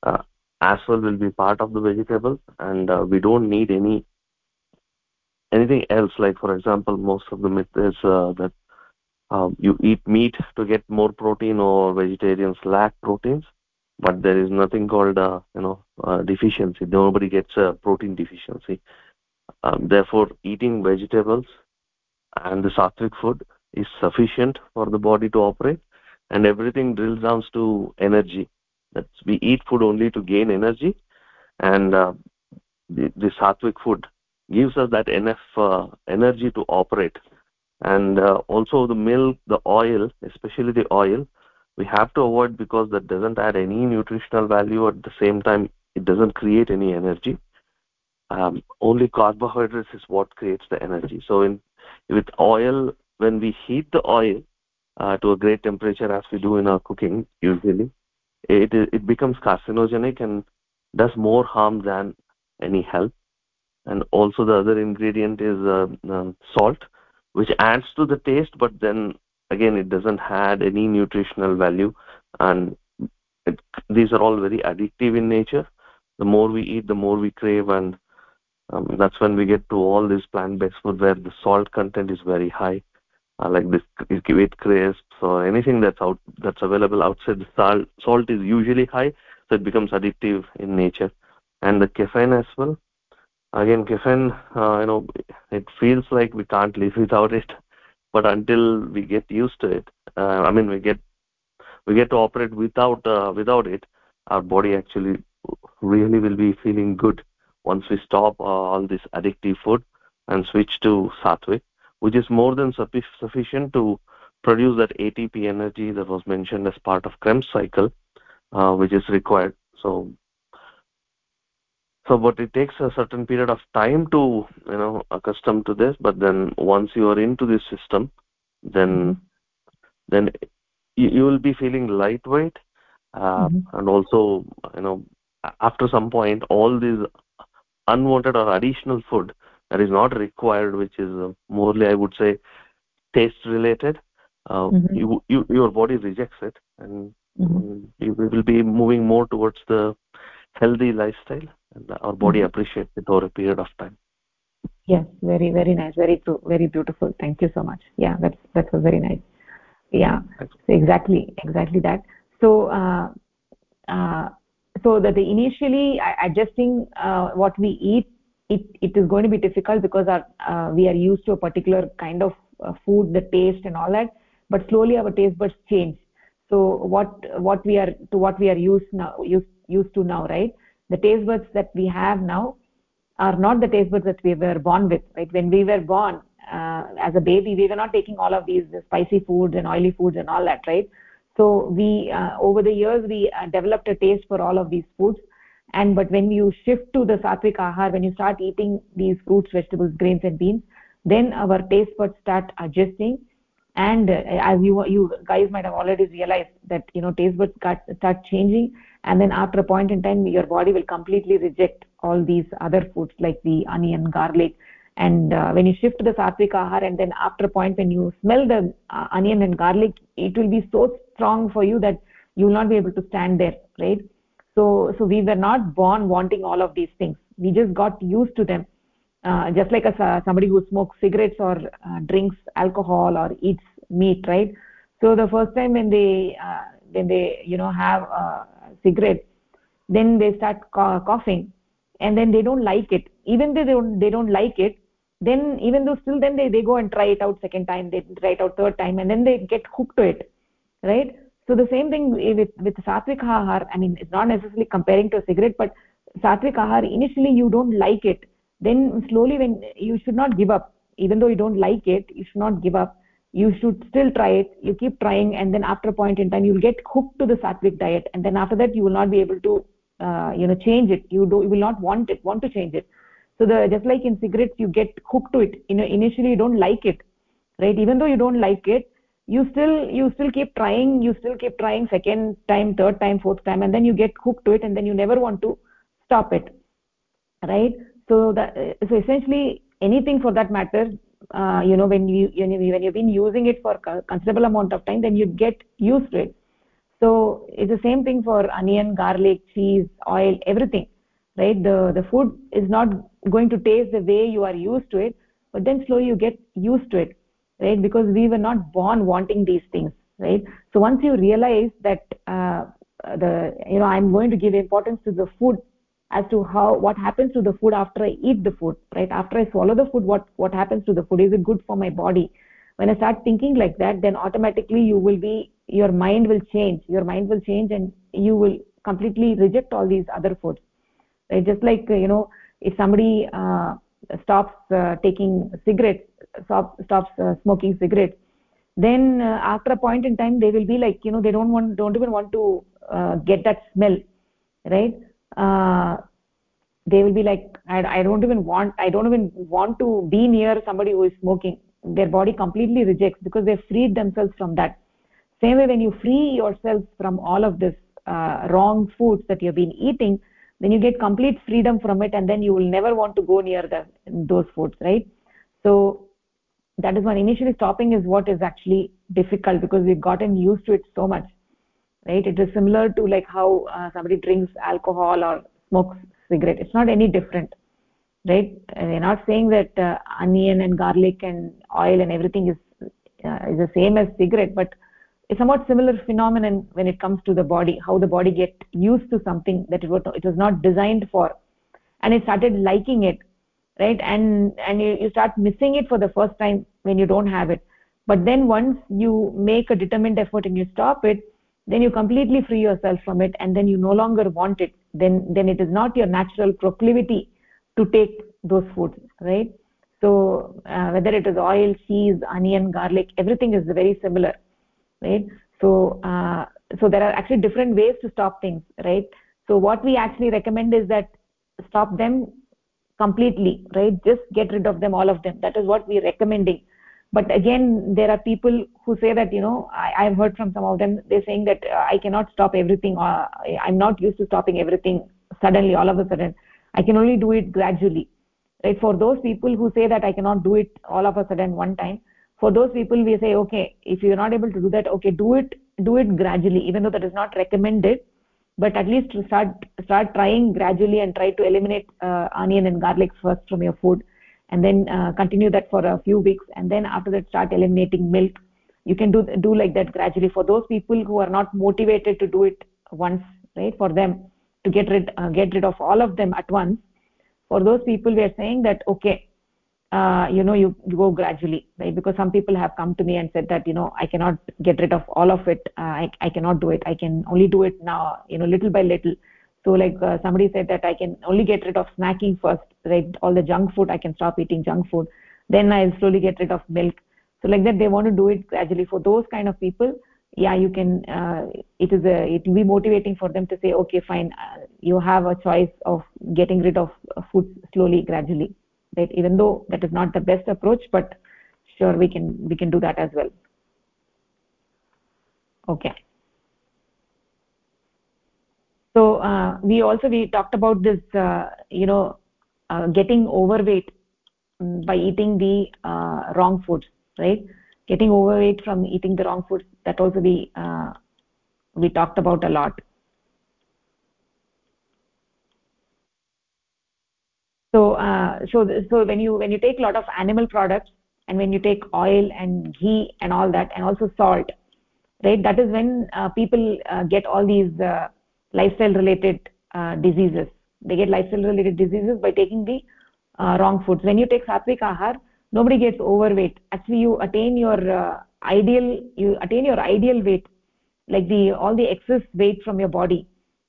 uh, as well will be part of the vegetable and uh, we don't need any anything else. Like for example most of the myth is uh, that um, you eat meat to get more protein or vegetarians lack proteins but there is nothing called uh, you know uh, deficiency. Nobody gets a protein deficiency. Um, therefore eating vegetables and the sattvic food is sufficient for the body to operate and everything drills down to energy. That we eat food only to gain energy and uh, the, the sattvic food gives us that enough uh, energy to operate. And uh, also the milk the oil especially the oil we have to avoid because that doesn't add any nutritional value. At the same time it doesn't create any energy. Um, only carbohydrates is what creates the energy. So in with oil when we heat the oil uh, to a great temperature as we do in our cooking usually it it becomes carcinogenic and does more harm than any help. And also the other ingredient is uh, uh, salt which adds to the taste but then again it doesn't add any nutritional value and it, these are all very addictive in nature. The more we eat the more we crave and um, that's when we get to all this plant based food where the salt content is very high uh, like this wheat crisps or anything that's out that's available outside the salt salt is usually high so it becomes addictive in nature. And the caffeine as well. Again caffeine uh, you know it feels like we can't live without it but until we get used to it uh, i mean we get we get to operate without uh, without it our body actually really will be feeling good once we stop uh, all this addictive food and switch to sattvic which is more than sufficient to produce that ATP energy that was mentioned as part of Krebs cycle, uh, which is required. So, so but it takes a certain period of time to you know accustom to this. But then once you are into this system, then then you, you will be feeling lightweight, uh, mm-hmm. and also you know after some point all these unwanted or additional food that is not required which is uh, morely i would say taste related uh, mm-hmm. you, you, your body rejects it and mm-hmm. you will be moving more towards the healthy lifestyle and our body mm-hmm. appreciates it over a period of time. Yes very very nice very true very beautiful. Thank you so much. Yeah that's that was very nice. Yeah exactly exactly that. So uh, uh, so that the initially adjusting uh, what we eat it, it is going to be difficult because our, uh, we are used to a particular kind of uh, food the taste and all that but slowly our taste buds change. So what what we are to what we are used now used used to now right? The taste buds that we have now are not the taste buds that we were born with right? When we were born uh, as a baby we were not taking all of these spicy foods and oily foods and all that right? So we uh, over the years we uh, developed a taste for all of these foods. And but when you shift to the sattvic ahar when you start eating these fruits vegetables grains and beans then our taste buds start adjusting. And uh, as you you guys might have already realized that you know taste buds start changing and then after a point in time your body will completely reject all these other foods like the onion garlic. And uh, when you shift to the sattvic ahar and then after a point when you smell the uh, onion and garlic it will be so strong for you that you will not be able to stand there right? So so we were not born wanting all of these things. We just got used to them. Uh, just like a, uh, somebody who smokes cigarettes or uh, drinks alcohol or eats meat right? So the first time when they uh, when they you know have cigarette. Then they start coughing. And then they don't like it. Even though they don't they don't like it then even though still then they, they go and try it out second time they try it out third time and then they get hooked to it. Right? So the same thing with with satvik ahar. I mean it's not necessarily comparing to a cigarette but satvik ahar initially you don't like it. Then slowly when you should not give up. Even though you don't like it you should not give up you should still try it. You keep trying and then after a point in time you'll get hooked to the sattvic diet and then after that you will not be able to uh, you know change it. You do you will not want it want to change it. So the just like in cigarettes you get hooked to it. You know initially you don't like it right? Even though you don't like it you still you still keep trying you still keep trying second time third time fourth time and then you get hooked to it and then you never want to stop it right? So that so essentially anything for that matter uh, you know when you when you've been using it for considerable amount of time then you get used to it. So it's the same thing for onion garlic cheese oil everything right? The the food is not going to taste the way you are used to it but then slowly you get used to it right? Because we were not born wanting these things right? So once you realize that uh, the you know i'm going to give importance to the food as to how what happens to the food after i eat the food right? After i swallow the food what what happens to the food? Is it good for my body? When i start thinking like that then automatically you will be your mind will change. Your mind will change and you will completely reject all these other foods. Right? Just like you know if somebody uh, stops uh, taking cigarettes stop, stops uh, smoking cigarettes then uh, after a point in time they will be like you know they don't want don't even want to uh, get that smell. Right uh, they will be like I, I don't even want i don't even want to be near somebody who is smoking. Their body completely rejects because they freed themselves from that. Same way when you free yourself from all of this uh, wrong foods that you've been eating then you get complete freedom from it and then you will never want to go near the those foods right? So that is one. Initially stopping is what is actually difficult because we've gotten used to it so much right? It is similar to like how uh, somebody drinks alcohol or smokes cigarette. It's not any different right? We're not saying that uh, onion and garlic and oil and everything is uh, is the same as cigarette but it's somewhat similar phenomenon when it comes to the body how the body get used to something that it was, it was not designed for. And it started liking it right? And and you, you start missing it for the first time when you don't have it. But then once you make a determined effort and you stop it then you completely free yourself from it and then you no longer want it then then it is not your natural proclivity to take those foods right? So uh, whether it is oil cheese onion garlic everything is very similar right? So uh, so there are actually different ways to stop things right? So what we actually recommend is that stop them completely right? Just get rid of them all of them. That is what we're recommending but again there are people who say that you know i have heard from some of them they're saying that uh, i cannot stop everything uh, i'm not used to stopping everything suddenly all of a sudden. I can only do it gradually. Right? For those people who say that i cannot do it all of a sudden one time for those people we say okay if you're not able to do that okay do it do it gradually even though that is not recommended. But at least start start trying gradually and try to eliminate uh, onion and garlic first from your food and then uh, continue that for a few weeks and then after that start eliminating milk. You can do do like that gradually. For those people who are not motivated to do it once right for them to get rid uh, get rid of all of them at once for those people we are saying that okay uh, you know you, you, go gradually right? Because some people have come to me and said that you know i cannot get rid of all of it. Uh, I, I cannot do it. I can only do it now you know little by little so like uh, somebody said that i can only get rid of snacking first right? All the junk food i can stop eating junk food. Then i'll slowly get rid of milk. So like that they want to do it gradually. For those kind of people yeah you can uh, it is a it will be motivating for them to say okay fine uh, you have a choice of getting rid of food slowly gradually right? Even though that is not the best approach but sure we can we can do that as well. Okay so uh, we also we talked about this uh, you know uh, getting overweight mm, by eating the uh, wrong foods right? Getting overweight from eating the wrong foods that also we uh, we talked about a lot. So uh, so so when you when you take a lot of animal products and when you take oil and ghee and all that and also salt right? That is when people get all these lifestyle related uh, diseases. They get lifestyle related diseases by taking the uh, wrong foods. When you take sattvic ahar nobody gets overweight. Actually you attain your uh, ideal you attain your ideal weight. Like the all the excess weight from your body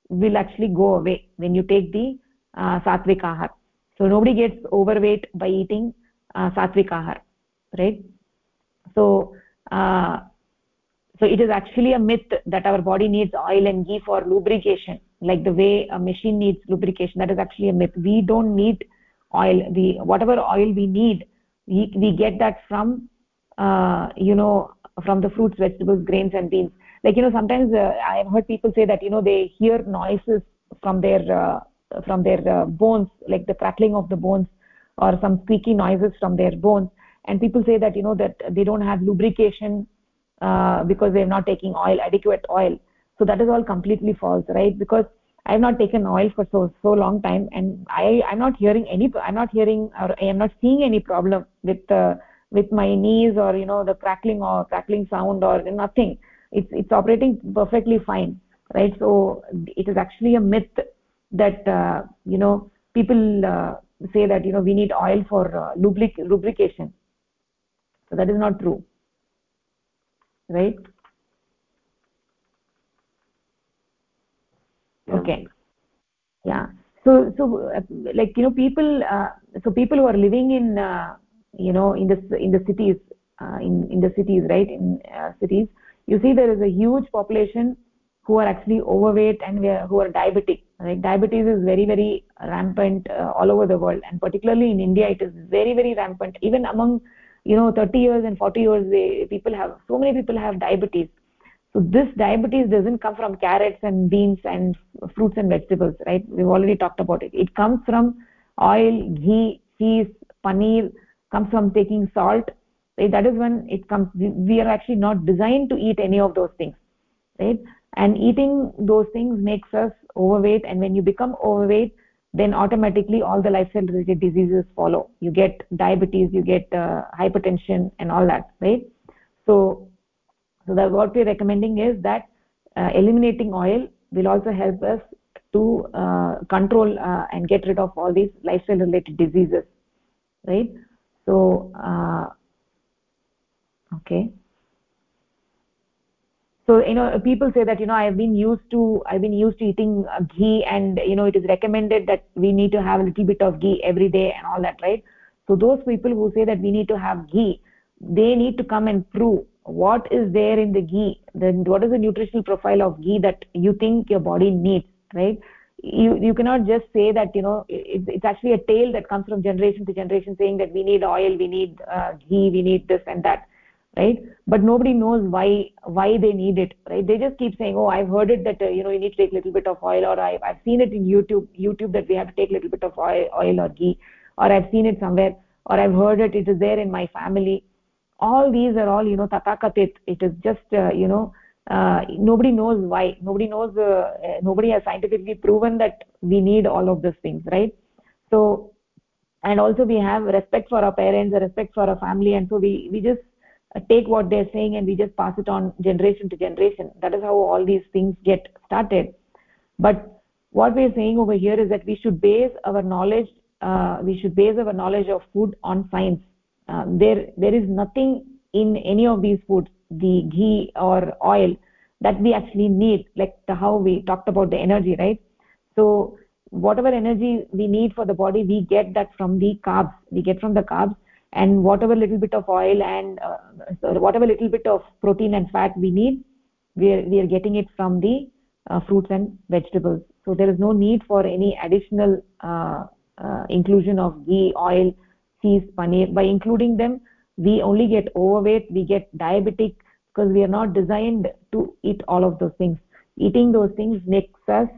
will actually go away when you take the uh, sattvic ahar so nobody gets overweight by eating uh, sattvic ahar right? So uh, so it is actually a myth that our body needs oil and ghee for lubrication like the way a machine needs lubrication. That is actually a myth. We don't need oil. The whatever oil we need we, we get that from uh, you know from the fruits vegetables grains and beans. Like you know sometimes uh, i have heard people say that you know they hear noises from their uh, from their uh, bones like the crackling of the bones or some squeaky noises from their bones. And people say that you know that they don't have lubrication uh, because they're not taking oil adequate oil. So that is all completely false right? Because i have not taken oil for so so long time and i i'm not hearing any i'm not hearing or i am not seeing any problem with uh, with my knees or you know the crackling or crackling sound or nothing. It's it's operating perfectly fine right? So it is actually a myth that uh, you know people uh, say that you know we need oil for uh, lubric lubrication. So that is not true right? Okay. Yeah. So so uh, like you know people uh, so people who are living in uh, you know in the in the cities uh, in in the cities right in uh, cities you see there is a huge population who are actually overweight and who are diabetic right? Diabetes is very very rampant uh, all over the world. And particularly in india it is very very rampant. Even among you know 30 years and 40 years they, people have so many people have diabetes. So this diabetes doesn't come from carrots and beans and fruits and vegetables right? We've already talked about it. It comes from oil ghee cheese paneer comes from taking salt right? that is when it comes we are actually not designed to eat any of those things right? And eating those things makes us overweight and when you become overweight then automatically all the lifestyle related diseases follow. You get diabetes you get uh, hypertension and all that right? So so that what we're recommending is that uh, eliminating oil will also help us to uh, control uh, and get rid of all these lifestyle related diseases right? So uh, okay so you know people say that you know i have been used to i've been used to eating uh, ghee and you know it is recommended that we need to have a little bit of ghee every day and all that right? So those people who say that we need to have ghee they need to come and prove what is there in the ghee then what is the nutritional profile of ghee that you think your body needs right? You you cannot just say that you know it, it's actually a tale that comes from generation to generation saying that we need oil we need uh, ghee we need this and that right? But nobody knows why why they need it right? They just keep saying oh i've heard it that uh, you know you need to take a little bit of oil or I've, I've seen it in youtube youtube that we have to take a little bit of oil, oil or ghee or i've seen it somewhere or i've heard it it is there in my family. All these are all you know tatakatit. It is just uh, you know uh, nobody knows why. Nobody knows uh, nobody has scientifically proven that we need all of these things right? So and also we have respect for our parents respect for our family and so we we just uh, take what they're saying and we just pass it on generation to generation. That is how all these things get started. But what we're saying over here is that we should base our knowledge uh, we should base our knowledge of food on science. Uh, there there is nothing in any of these foods the ghee or oil that we actually need like the, how we talked about the energy right? So whatever energy we need for the body we get that from the carbs. We get from the carbs and whatever little bit of oil and uh, whatever little bit of protein and fat we need we are, we are getting it from the uh, fruits and vegetables. So there is no need for any additional uh, uh inclusion of ghee oil cheese paneer. By including them we only get overweight we get diabetic because we are not designed to eat all of those things. Eating those things makes us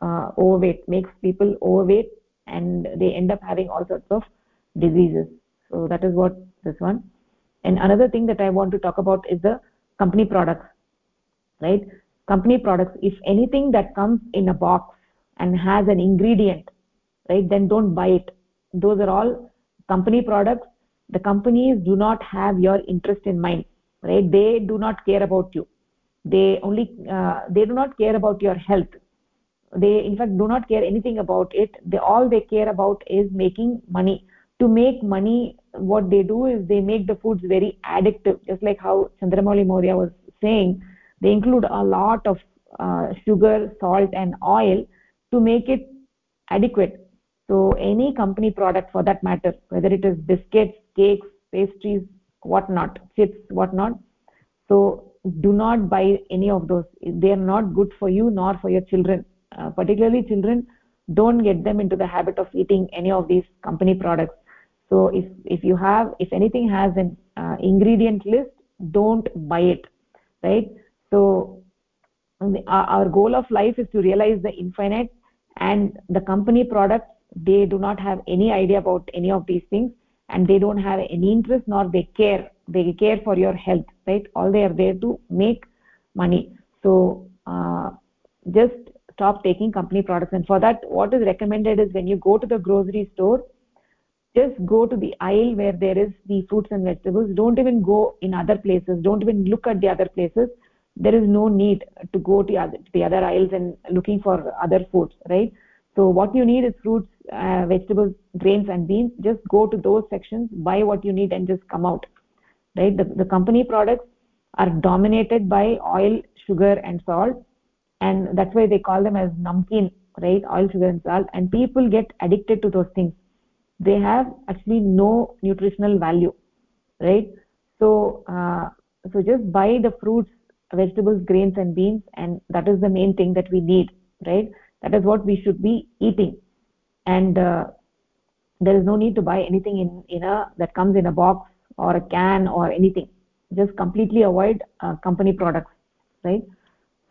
uh, overweight makes people overweight and they end up having all sorts of diseases so that is what this one. And another thing that i want to talk about is the company products right? Company products if anything that comes in a box and has an ingredient right then don't buy it. Those are all company products. The companies do not have your interest in mind right? They do not care about you. They only uh, they do not care about your health. They in fact do not care anything about it. They all they care about is making money to make money what they do is they make the foods very addictive. Just like how chandramouli maurya was saying they include a lot of uh, sugar salt and oil to make it adequate. So any company product for that matter whether it is biscuits cakes pastries whatnot chips whatnot so do not buy any of those. They are not good for you nor for your children. Uh, particularly children don't get them into the habit of eating any of these company products so if if you have if anything has an uh, ingredient list don't buy it right? So our goal of life is to realize the infinite and the company products they do not have any idea about any of these things and they don't have any interest nor they care. They care for your health right? All they are there to make money. So uh, just stop taking company products. And for that what is recommended is when you go to the grocery store just go to the aisle where there is the fruits and vegetables. Don't even go in other places. Don't even look at the other places. There is no need to go to other, the other aisles and looking for other foods right? So what you need is fruits uh, vegetables grains and beans. Just go to those sections buy what you need and just come out right? The, the company products are dominated by oil sugar and salt. And that's why they call them as namkeen right? Oil sugar and salt. And people get addicted to those things they have actually no nutritional value right? So uh, so just buy the fruits vegetables grains and beans and that is the main thing that we need right? That is what we should be eating. And uh, there is no need to buy anything in in a that comes in a box or a can or anything. Just completely avoid uh, company products right?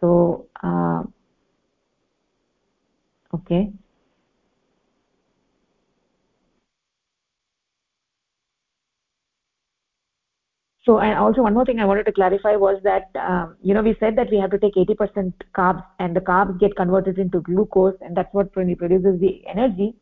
So uh, okay so and also one more thing i wanted to clarify was that um, you know we said that we have to take 80% carbs and the carbs get converted into glucose and that's what produces the energy.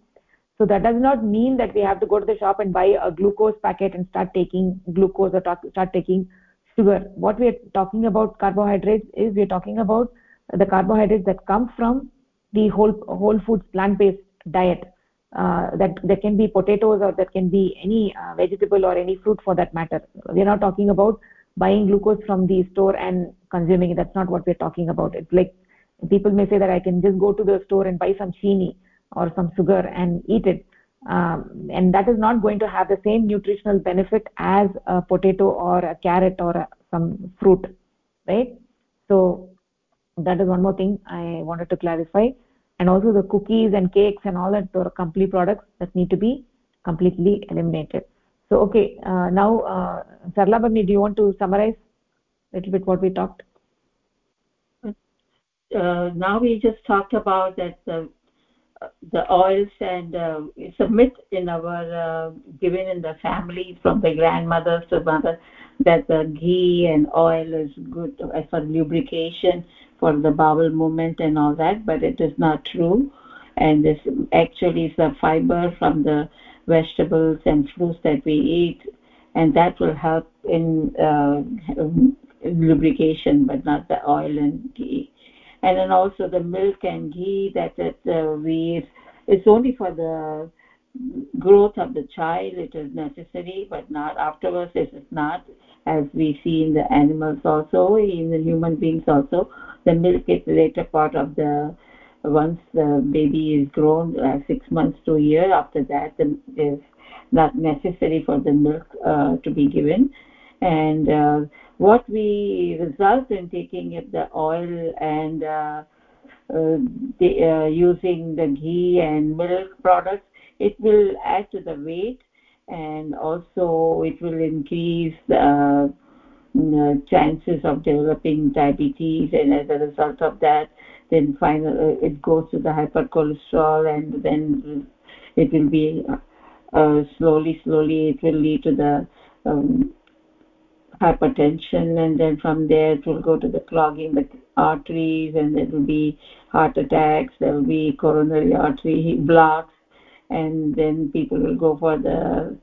So that does not mean that we have to go to the shop and buy a glucose packet and start taking glucose or talk, start taking sugar. What we are talking about carbohydrates is we are talking about the carbohydrates that come from the whole whole foods plant based diet that there can be potatoes or that can be any uh, vegetable or any fruit for that matter. We are not talking about buying glucose from the store and consuming it. That's not what we're talking about. It's like people may say that i can just go to the store and buy some chini or some sugar and eat it. Um, and that is not going to have the same nutritional benefit as a potato or a carrot or a, some fruit right? So that is one more thing i wanted to clarify and also the cookies and cakes and all that are company products that need to be completely eliminated. So okay uh, now uh, sarla Bhagini, do you want to summarize a little bit what we talked? Uh, now we just talked about that the the oils and uh, it's a myth in our uh, given in the family from the grandmothers to mother that the ghee and oil is good as for lubrication for the bowel movement and all that but it is not true. And this actually is the fiber from the vegetables and fruits that we eat and that will help in, uh, lubrication but not the oil and ghee. And then also the milk and ghee that that uh, we it's only for the growth of the child it is necessary but not afterwards it is not as we see in the animals also in the human beings also the milk is later part of the once the baby is grown uh, six months to a year after that it is not necessary for the milk uh, to be given. And uh, what we result in taking the oil and uh, uh, the, uh, using the ghee and milk products. It will add to the weight and also it will increase the chances of developing diabetes and as a result of that then finally uh, it goes to the hypercholesterol and then it will be uh, slowly slowly it will lead to the um, hypertension and then from there it will go to the clogging the arteries and there will be heart attacks there will be coronary artery [laughs] blocks and then people will go for the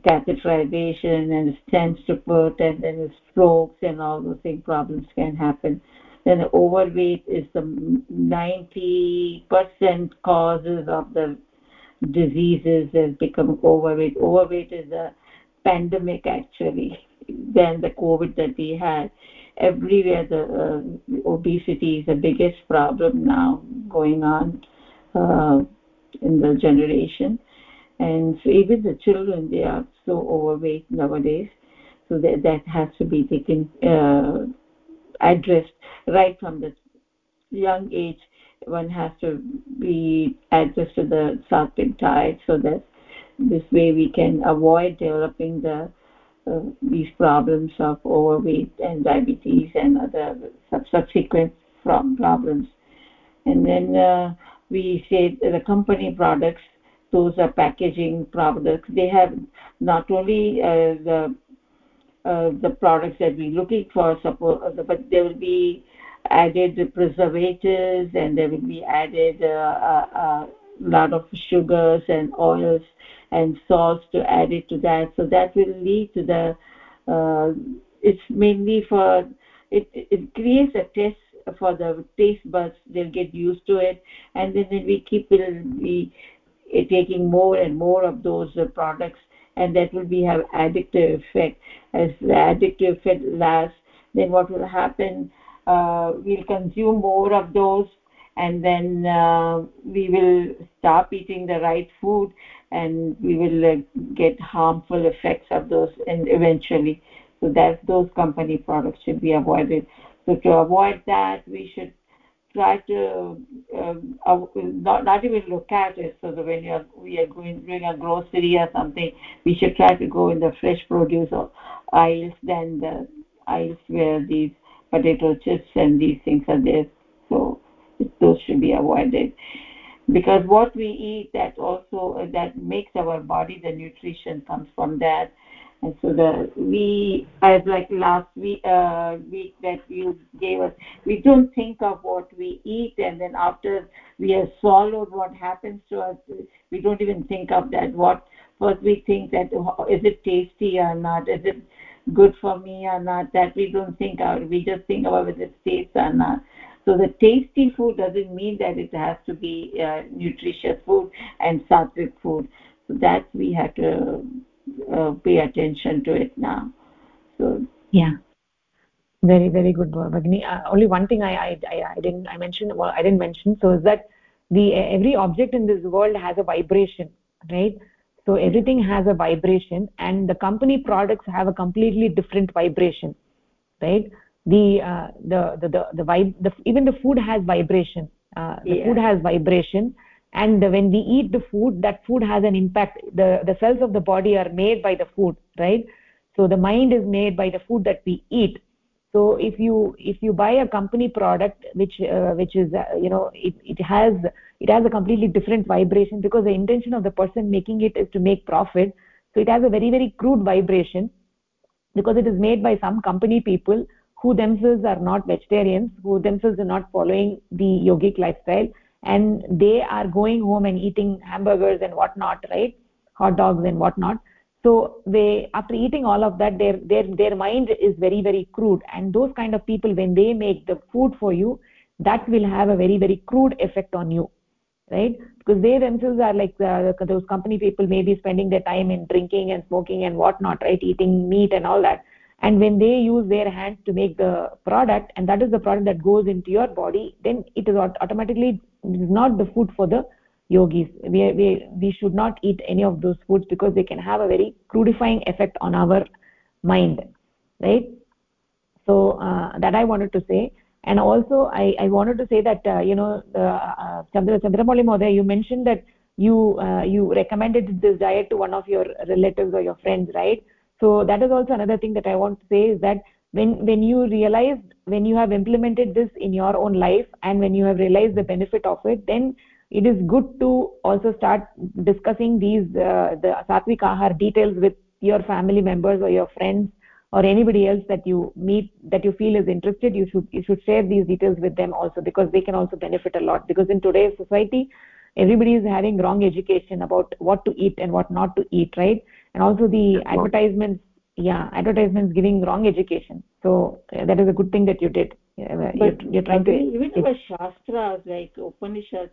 catheterization and stents to put and then strokes and all those things problems can happen. Then overweight is the 90% causes of the diseases has become overweight. Overweight is a pandemic actually than the covid that we had. Everywhere the uh, obesity is the biggest problem now going on uh, in the generation and so even the children they are so overweight nowadays. So that that has to be taken uh, addressed right from the young age. One has to be addressed to the sattvic diet so that this way we can avoid developing the uh, these problems of overweight and diabetes and other subsequent problems. And then uh, we say the company products those are packaging products. They have not only uh, the uh, the products that we're looking for suppose uh, but there will be added preservatives and there will be added a uh, uh, lot of sugars and oils and salts to add it to that. So that will lead to the it's mainly for it it creates a test for the taste buds. They'll get used to it. And then when we keep will be taking more and more of those uh, products and that will be have addictive effect. As the addictive effect lasts then what will happen uh, we'll consume more of those and then uh, we will stop eating the right food and we will uh, get harmful effects of those and eventually. So that those company products should be avoided. So to avoid that we should try to uh, uh, not, not even look at it so that when you're, we are going doing a grocery or something we should try to go in the fresh produce aisles than the aisles where these potato chips and these things are there. So those should be avoided. Because what we eat that also uh, that makes our body the nutrition comes from that and so the we as like last week uh, week that you gave us we don't think of what we eat. And then after we have swallowed what happens to us we don't even think of that. What first we think that is it tasty or not? Is it good for me or not? That we don't think of. We just think about whether it tastes or not. So the tasty food doesn't mean that it has to be uh, nutritious food and sattvic food. So that we have to uh, pay attention to it now. So yeah. Very very good Bhagini. Uh, only one thing I, I i didn't i mentioned well i didn't mention. So is that the every object in this world has a vibration right? So everything has a vibration and the company products have a completely different vibration right? The uh, the the the, the vibe the, even the food has vibration. Uh, the yeah. food has vibration and when we eat the food that food has an impact. The the cells of the body are made by the food right? So the mind is made by the food that we eat. So if you if you buy a company product which uh, which is uh, you know it, it has it has a completely different vibration because the intention of the person making it is to make profit. So it has a very very crude vibration because it is made by some company people who themselves are not vegetarians who themselves are not following the yogic lifestyle and they are going home and eating hamburgers and whatnot right? Hot dogs and whatnot. So they after eating all of that their their their mind is very very crude. And those kind of people when they make the food for you that will have a very very crude effect on you right? Because they themselves are like uh, those company people may be spending their time in drinking and smoking and whatnot right? Eating meat and all that and when they use their hands to make the product and that is the product that goes into your body then it is automatically not the food for the yogis. We, we we should not eat any of those foods because they can have a very crudifying effect on our mind right? So uh, that i wanted to say. And also i i wanted to say that uh, you know uh, chandra chandramouli you mentioned that you uh, you recommended this diet to one of your relatives or your friends right so that is also another thing that i want to say is that when when you realize when you have implemented this in your own life and when you have realized the benefit of it then it is good to also start discussing these uh, the satvik ahar details with your family members or your friends or anybody else that you meet that you feel is interested. You should you should share these details with them also because they can also benefit a lot. Because in today's society everybody is having wrong education about what to eat and what not to eat right and also the advertisements yeah advertisements giving wrong education. So uh, that is a good thing that you did. You're, you're trying to even our shastras like upanishads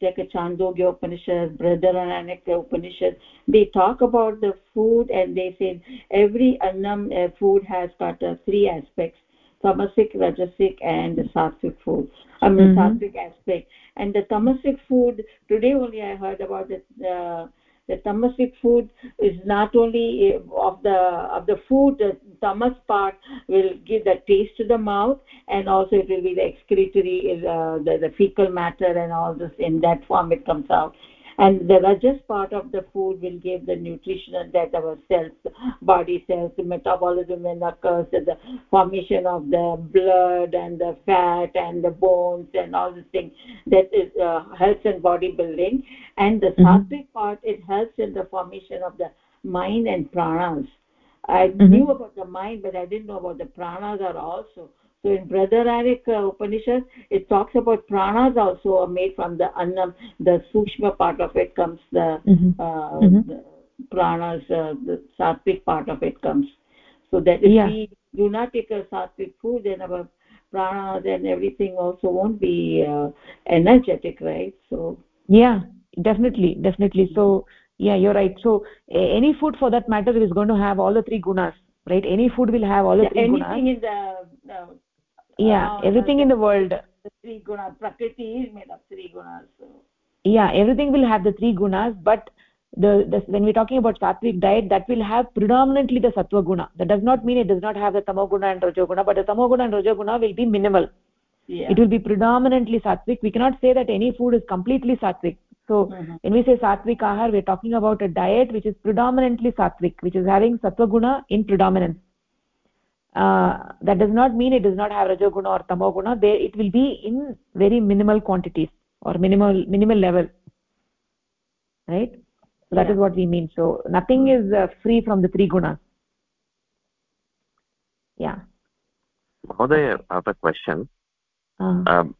like a chandogya upanishad brihadaranyaka upanishad they talk about the food and they say every annam uh, food has got uh, three aspects tamasic rajasic and sattvic food. I mean mm -hmm. sattvic aspect. And the tamasic food today only i heard about it uh, the tamasic food is not only of the of the food the tamas part will give the taste to the mouth and also it will be the excretory uh, the, the fecal matter and all this in that form it comes out and the rajas part of the food will give the nutrition that our cells body cells the metabolism and occurs the formation of the blood and the fat and the bones and all these things that is uh, helps in body building and the mm -hmm. part it helps in the formation of the mind and pranas i mm -hmm. knew about the mind but i didn't know about the pranas are also so in Brihadaranyaka uh, Upanishad, it talks about pranas also are made from the annam. The sukshma part of it comes, the, mm-hmm. Uh, mm-hmm. the pranas, uh, the sattvic part of it comes. So that if yeah. we do not take a sattvic food, then our pranas and everything also won't be uh, energetic, right? So yeah, definitely, definitely. So yeah, you're right. So any food for that matter is going to have all the three gunas, right? Any food will have all the yeah, three anything gunas. Anything in the uh, yeah uh, everything in the world. the three gunas. Prakriti is made of three gunas so. yeah everything will have the three gunas but the, the when we're talking about sattvic diet that will have predominantly the sattva guna. That does not mean it does not have the tamo guna and rajo guna but the tamo guna and rajo guna will be minimal. Yeah. it will be predominantly sattvic. We cannot say that any food is completely sattvic. So mm -hmm. when we say sattvic ahar we're talking about a diet which is predominantly sattvic which is having sattva guna in predominance uh, that does not mean it does not have rajoguna or tamoguna there it will be in very minimal quantities or minimal minimal level right? So that yeah. is what we mean. So nothing is uh, free from the three gunas. Yeah. Mahoday, I have a question. Uh, um,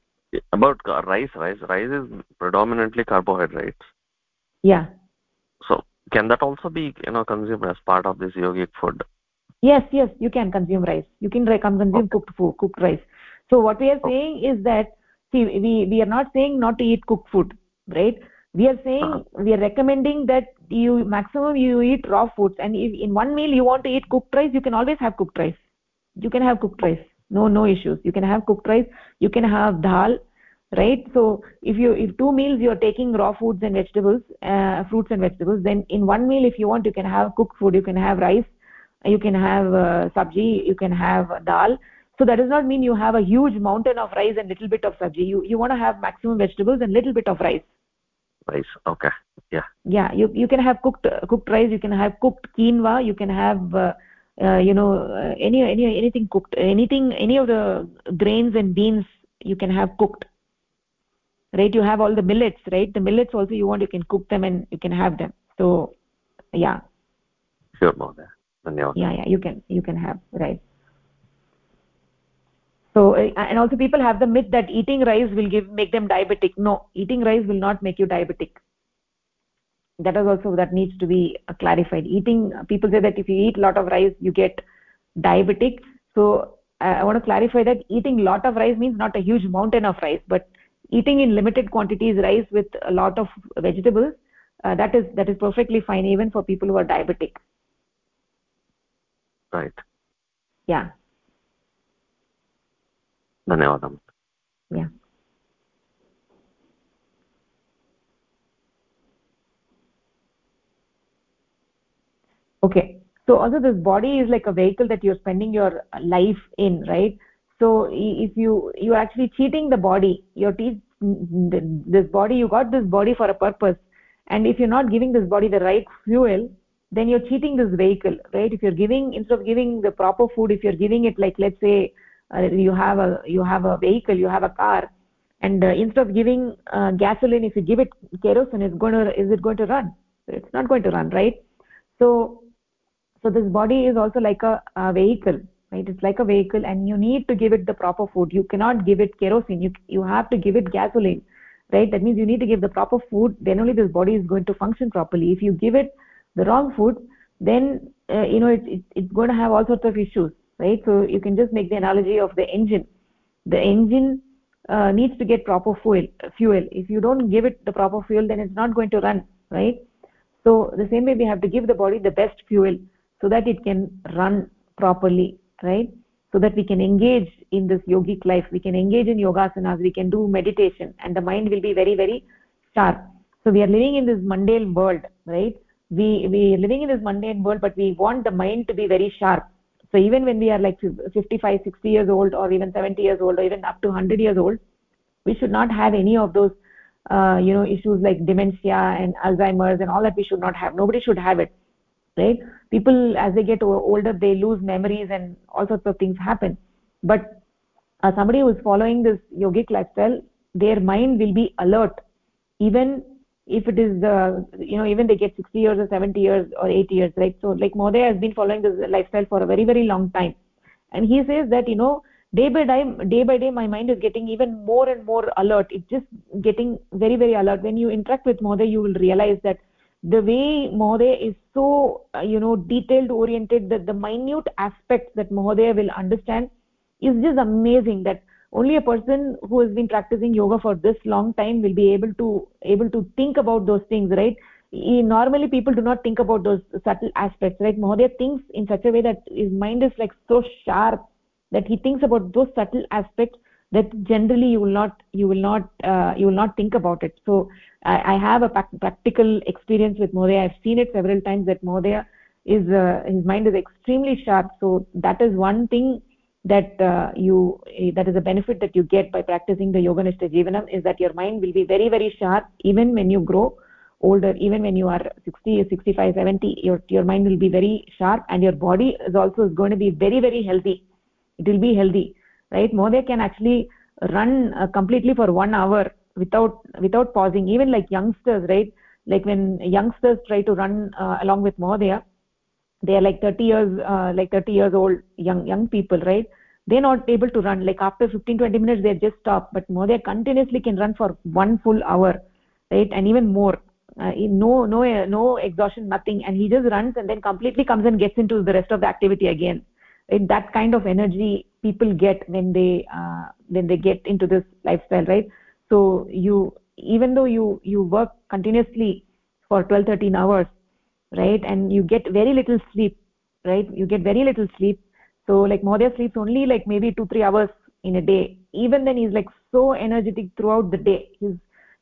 about rice rice rice is predominantly carbohydrates. Yeah. So can that also be you know consumed as part of this yogic food yes yes you can consume rice. You can consume okay. cooked food cooked rice. So what we are saying is that see we we are not saying not to eat cooked food right? We are saying uh -huh. we are recommending that you maximum you eat raw foods. And if in one meal you want to eat cooked rice you can always have cooked rice. You can have cooked rice. No no issues. You can have cooked rice. You can have dal right? So if you if two meals you are taking raw foods and vegetables uh, fruits and vegetables then in one meal if you want you can have cooked food. You can have rice you can have uh, sabji you can have dal. So that does not mean you have a huge mountain of rice and little bit of sabji. You you want to have maximum vegetables and little bit of rice. Rice okay yeah. Yeah you you can have cooked uh, cooked rice you can have cooked quinoa you can have uh, uh, you know uh, any any anything cooked anything any of the grains and beans you can have cooked. Right you have all the millets right? The millets also you want you can cook them and you can have them. So yeah. Sure Mother. Yeah yeah you can you can have right. So uh, and also people have the myth that eating rice will give make them diabetic. No eating rice will not make you diabetic. That is also that needs to be uh, clarified. Eating uh, people say that if you eat lot of rice you get diabetic. So i want to clarify that eating lot of rice means not a huge mountain of rice but eating in limited quantities rice with a lot of vegetables uh, that is that is perfectly fine even for people who are diabetic right yeah धन्यवादः yeah okay so also this body is like a vehicle that you're spending your life in right so if you you are actually cheating the body your teeth this body you got this body for a purpose and if you're not giving this body the right fuel then you're cheating this vehicle right? If you're giving instead of giving the proper food if you're giving it like let's say uh, you have a you have a vehicle you have a car and uh, instead of giving uh, gasoline if you give it kerosene it's going to is it going to run? It's not going to run right? So so this body is also like a, a vehicle right? It's like a vehicle and you need to give it the proper food. You cannot give it kerosene. You you have to give it gasoline right? That means you need to give the proper food then only this body is going to function properly. If you give it the wrong food then uh, you know it, it, it's going to have all sorts of issues right? So you can just make the analogy of the engine. The engine uh, needs to get proper fuel fuel. If you don't give it the proper fuel then it's not going to run right? So the same way we have to give the body the best fuel so that it can run properly right? So that we can engage in this yogic life. We can engage in yogasanas. We can do meditation and the mind will be very very sharp. So we are living in this mundane world right we we living in this mundane world but we want the mind to be very sharp. So even when we are like 55 60 years old or even 70 years old or even up to 100 years old we should not have any of those uh, you know issues like dementia and alzheimer's and all that we should not have. Nobody should have it right? People as they get older they lose memories and all sorts of things happen. But uh, somebody who is following this yogic lifestyle their mind will be alert. Even if it is the you know even they get 60 years or 70 years or 80 years right? So like Mahodaya has been following this lifestyle for a very very long time. And he says that you know day by day day by day my mind is getting even more and more alert. It's just getting very very alert. When you interact with Mahodaya you will realize that the way Mahodaya is so uh, you know detailed oriented that the minute aspects that Mahodaya will understand is just amazing that only a person who has been practicing yoga for this long time will be able to able to think about those things right? Normally people do not think about those subtle aspects right? Mahodaya thinks in such a way that his mind is like so sharp that he thinks about those subtle aspects that generally you will not you will not uh, you will not think about it. So i, I have a practical experience with mahodaya i've seen it several times that mahodaya is uh, his mind is extremely sharp. So that is one thing that uh, you that is a benefit that you get by practicing the yoga nishta jivanam is that your mind will be very very sharp even when you grow older even when you are 60 65 70 your your mind will be very sharp and your body is also is going to be very very healthy. It will be healthy right? Mahodaya can actually run uh, completely for 1 hour without without pausing. Even like youngsters right? Like when youngsters try to run uh, along with Mahodaya they are like 30 years uh, like 30 years old young young people right? They're not able to run. Like after 15 20 minutes they just stop. But Mahodaya continuously can run for one full hour right? And even more. Uh, no no no exhaustion nothing. And he just runs and then completely comes and gets into the rest of the activity again. Right? That kind of energy people get when they uh, when they get into this lifestyle right? So you even though you you work continuously for 12 13 hours right? And you get very little sleep right? You get very little sleep. So like Mahodaya sleeps only like maybe 2 3 hours in a day. Even then he's like so energetic throughout the day. He's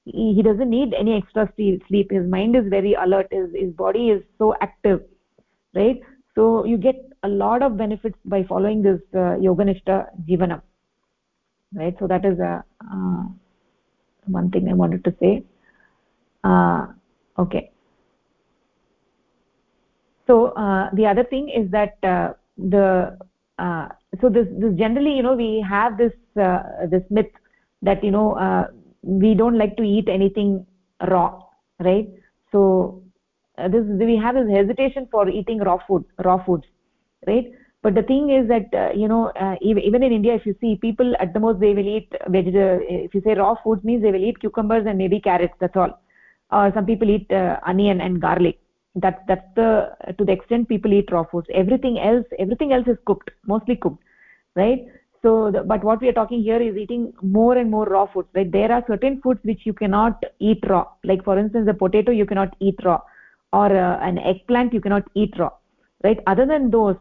he, he doesn't need any extra sleep. His mind is very alert. His, his body is so active right? So you get a lot of benefits by following this uh, yoganishta jivanam right? So that is a uh, one thing i wanted to say. Uh, okay so uh, the other thing is that uh, the uh, so this this generally you know we have this this myth that you know we don't like to eat anything raw right? So uh, this we have this hesitation for eating raw food raw foods right? But the thing is that uh, you know uh, even in india if you see people at the most they will eat vegetable if you say raw foods means they will eat cucumbers and maybe carrots that's all. Or some people eat onion and garlic that that's the to the extent people eat raw foods. Everything else everything else is cooked mostly cooked right? So the, but what we are talking here is eating more and more raw foods. Right there are certain foods which you cannot eat raw. Like for instance a potato you cannot eat raw. Or uh, an eggplant you cannot eat raw right? Other than those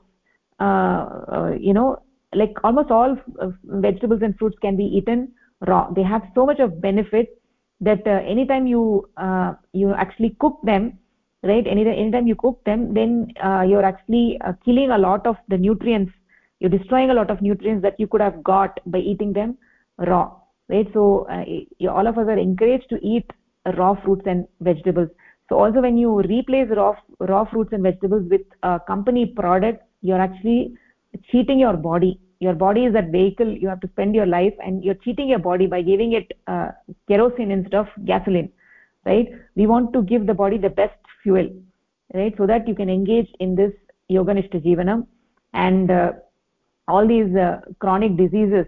uh, uh, you know like almost all uh, vegetables and fruits can be eaten raw. They have so much of benefit that uh, anytime you uh, you actually cook them right? Anytime, anytime you cook them then uh, you're actually uh, killing a lot of the nutrients. You're destroying a lot of nutrients that you could have got by eating them raw right? So uh, all of us are encouraged to eat raw fruits and vegetables. So also when you replace raw raw fruits and vegetables with a company product you're actually cheating your body. Your body is that vehicle you have to spend your life and you're cheating your body by giving it uh, kerosene instead of gasoline right? We want to give the body the best fuel right? So that you can engage in this yoganishta jivanam. And uh, all these uh, chronic diseases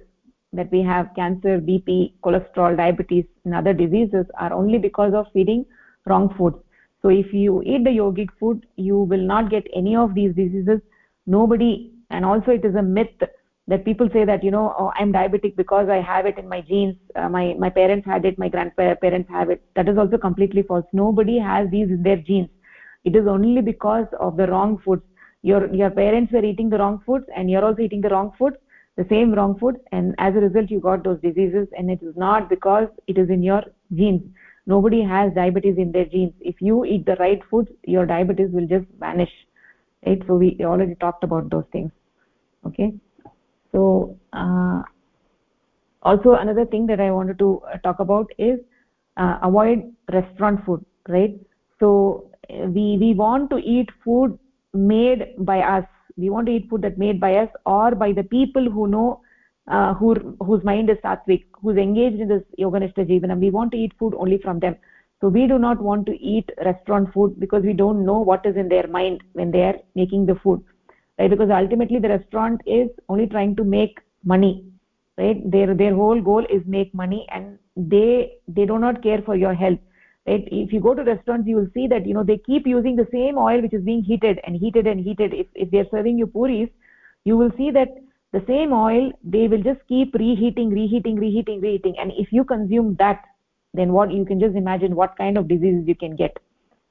that we have cancer bp cholesterol diabetes and other diseases are only because of feeding wrong foods. So if you eat the yogic food you will not get any of these diseases. Nobody and also it is a myth that people say that you know oh, i'm diabetic because i have it in my genes uh, my my parents had it my grandparents have it. That is also completely false. Nobody has these in their genes. It is only because of the wrong foods. Your your parents were eating the wrong foods and you're also eating the wrong foods the same wrong foods and as a result you got those diseases and it is not because it is in your genes. Nobody has diabetes in their genes. If you eat the right foods your diabetes will just vanish. Right? So we already talked about those things. Okay so uh, also another thing that i wanted to uh, talk about is uh, avoid restaurant food right? So uh, we we want to eat food made by us. We want to eat food that made by us or by the people who know uh, who whose mind is sattvic who's engaged in this yoganishta jivanam we want to eat food only from them. So we do not want to eat restaurant food because we don't know what is in their mind when they are making the food right? Because ultimately the restaurant is only trying to make money right? Their their whole goal is make money and they they do not care for your health right? If you go to restaurants you will see that you know they keep using the same oil which is being heated and heated and heated. If if they are serving you puris you will see that the same oil they will just keep reheating reheating reheating reheating. And if you consume that then what you can just imagine what kind of diseases you can get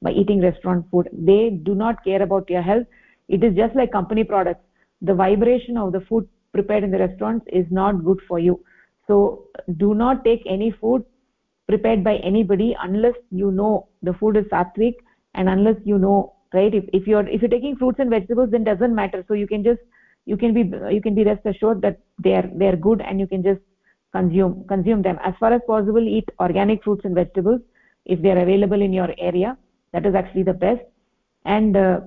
by eating restaurant food. They do not care about your health it is just like company products. The vibration of the food prepared in the restaurants is not good for you. So do not take any food prepared by anybody unless you know the food is sattvic and unless you know right? If, if you're if you're taking fruits and vegetables then doesn't matter. So you can just you can be you can be rest assured that they are they are good and you can just consume consume them. As far as possible eat organic fruits and vegetables if they are available in your area. That is actually the best. And uh,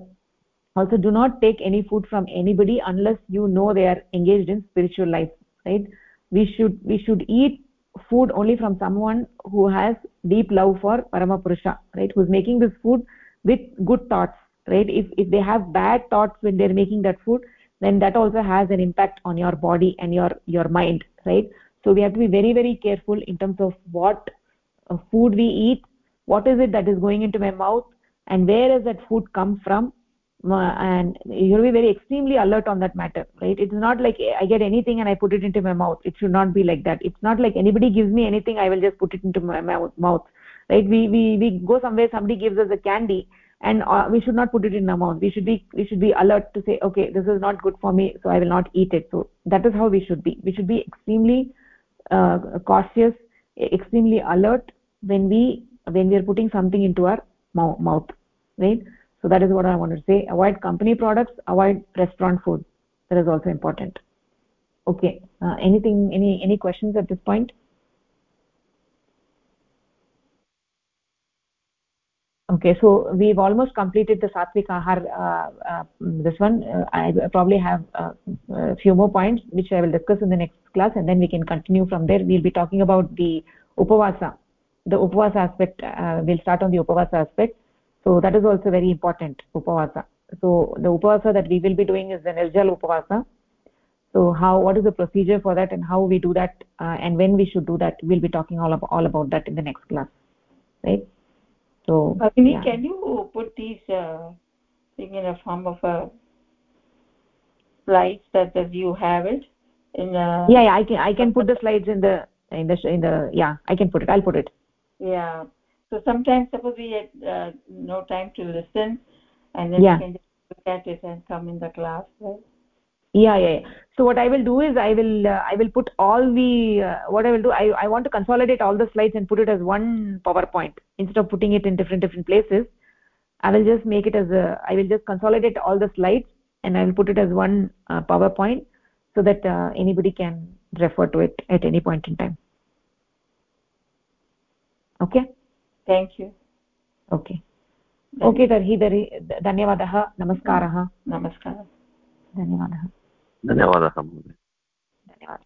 also do not take any food from anybody unless you know they are engaged in spiritual life right? We should we should eat food only from someone who has deep love for paramapurusha right? Who's making this food with good thoughts right? If if they have bad thoughts when they're making that food then that also has an impact on your body and your your mind right? So we have to be very very careful in terms of what uh, food we eat what is it that is going into my mouth and where does that food come from and you'll be very extremely alert on that matter right? It's not like i get anything and i put it into my mouth. It should not be like that. It's not like anybody gives me anything i will just put it into my mouth right? We we we go somewhere somebody gives us a candy and uh, we should not put it in our mouth. We should be we should be alert to say okay this is not good for me so i will not eat it. So that is how we should be. We should be extremely uh, cautious extremely alert when we when we are putting something into our mouth right so that is what i want to say. Avoid company products avoid restaurant food. That is also important. Okay uh, anything any any questions at this point? Okay so we've almost completed the sattvic ahar uh, uh, this one. Uh, i probably have uh, a few more points which i will discuss in the next class and then we can continue from there. We'll be talking about the upavasa. The upavasa aspect uh, we'll start on the upavasa aspect so that is also very important upavasa. So the upavasa that we will be doing is the nirjal upavasa. So how what is the procedure for that and how we do that uh, and when we should do that we'll be talking all about all about that in the next class right? So Bhagini, yeah. can you put these uh, thing in a form of a slides that, that you have it in a yeah, yeah i can i can put the slides in the in the in the yeah i can put it i'll put it. Yeah so sometimes suppose we had uh, no time to listen and then yeah. we can just look at it and come in the class right yeah yeah, yeah. so what i will do is i will uh, i will put all the uh, what i will do i i want to consolidate all the slides and put it as one powerpoint instead of putting it in different different places i will just make it as a i will just consolidate all the slides and i will put it as one uh, powerpoint so that uh, anybody can refer to it at any point in time okay thank you okay okay तर्हि तर्हि धन्यवादः नमस्कारः नमस्कारः धन्यवादः धन्यवादः धन्यवादः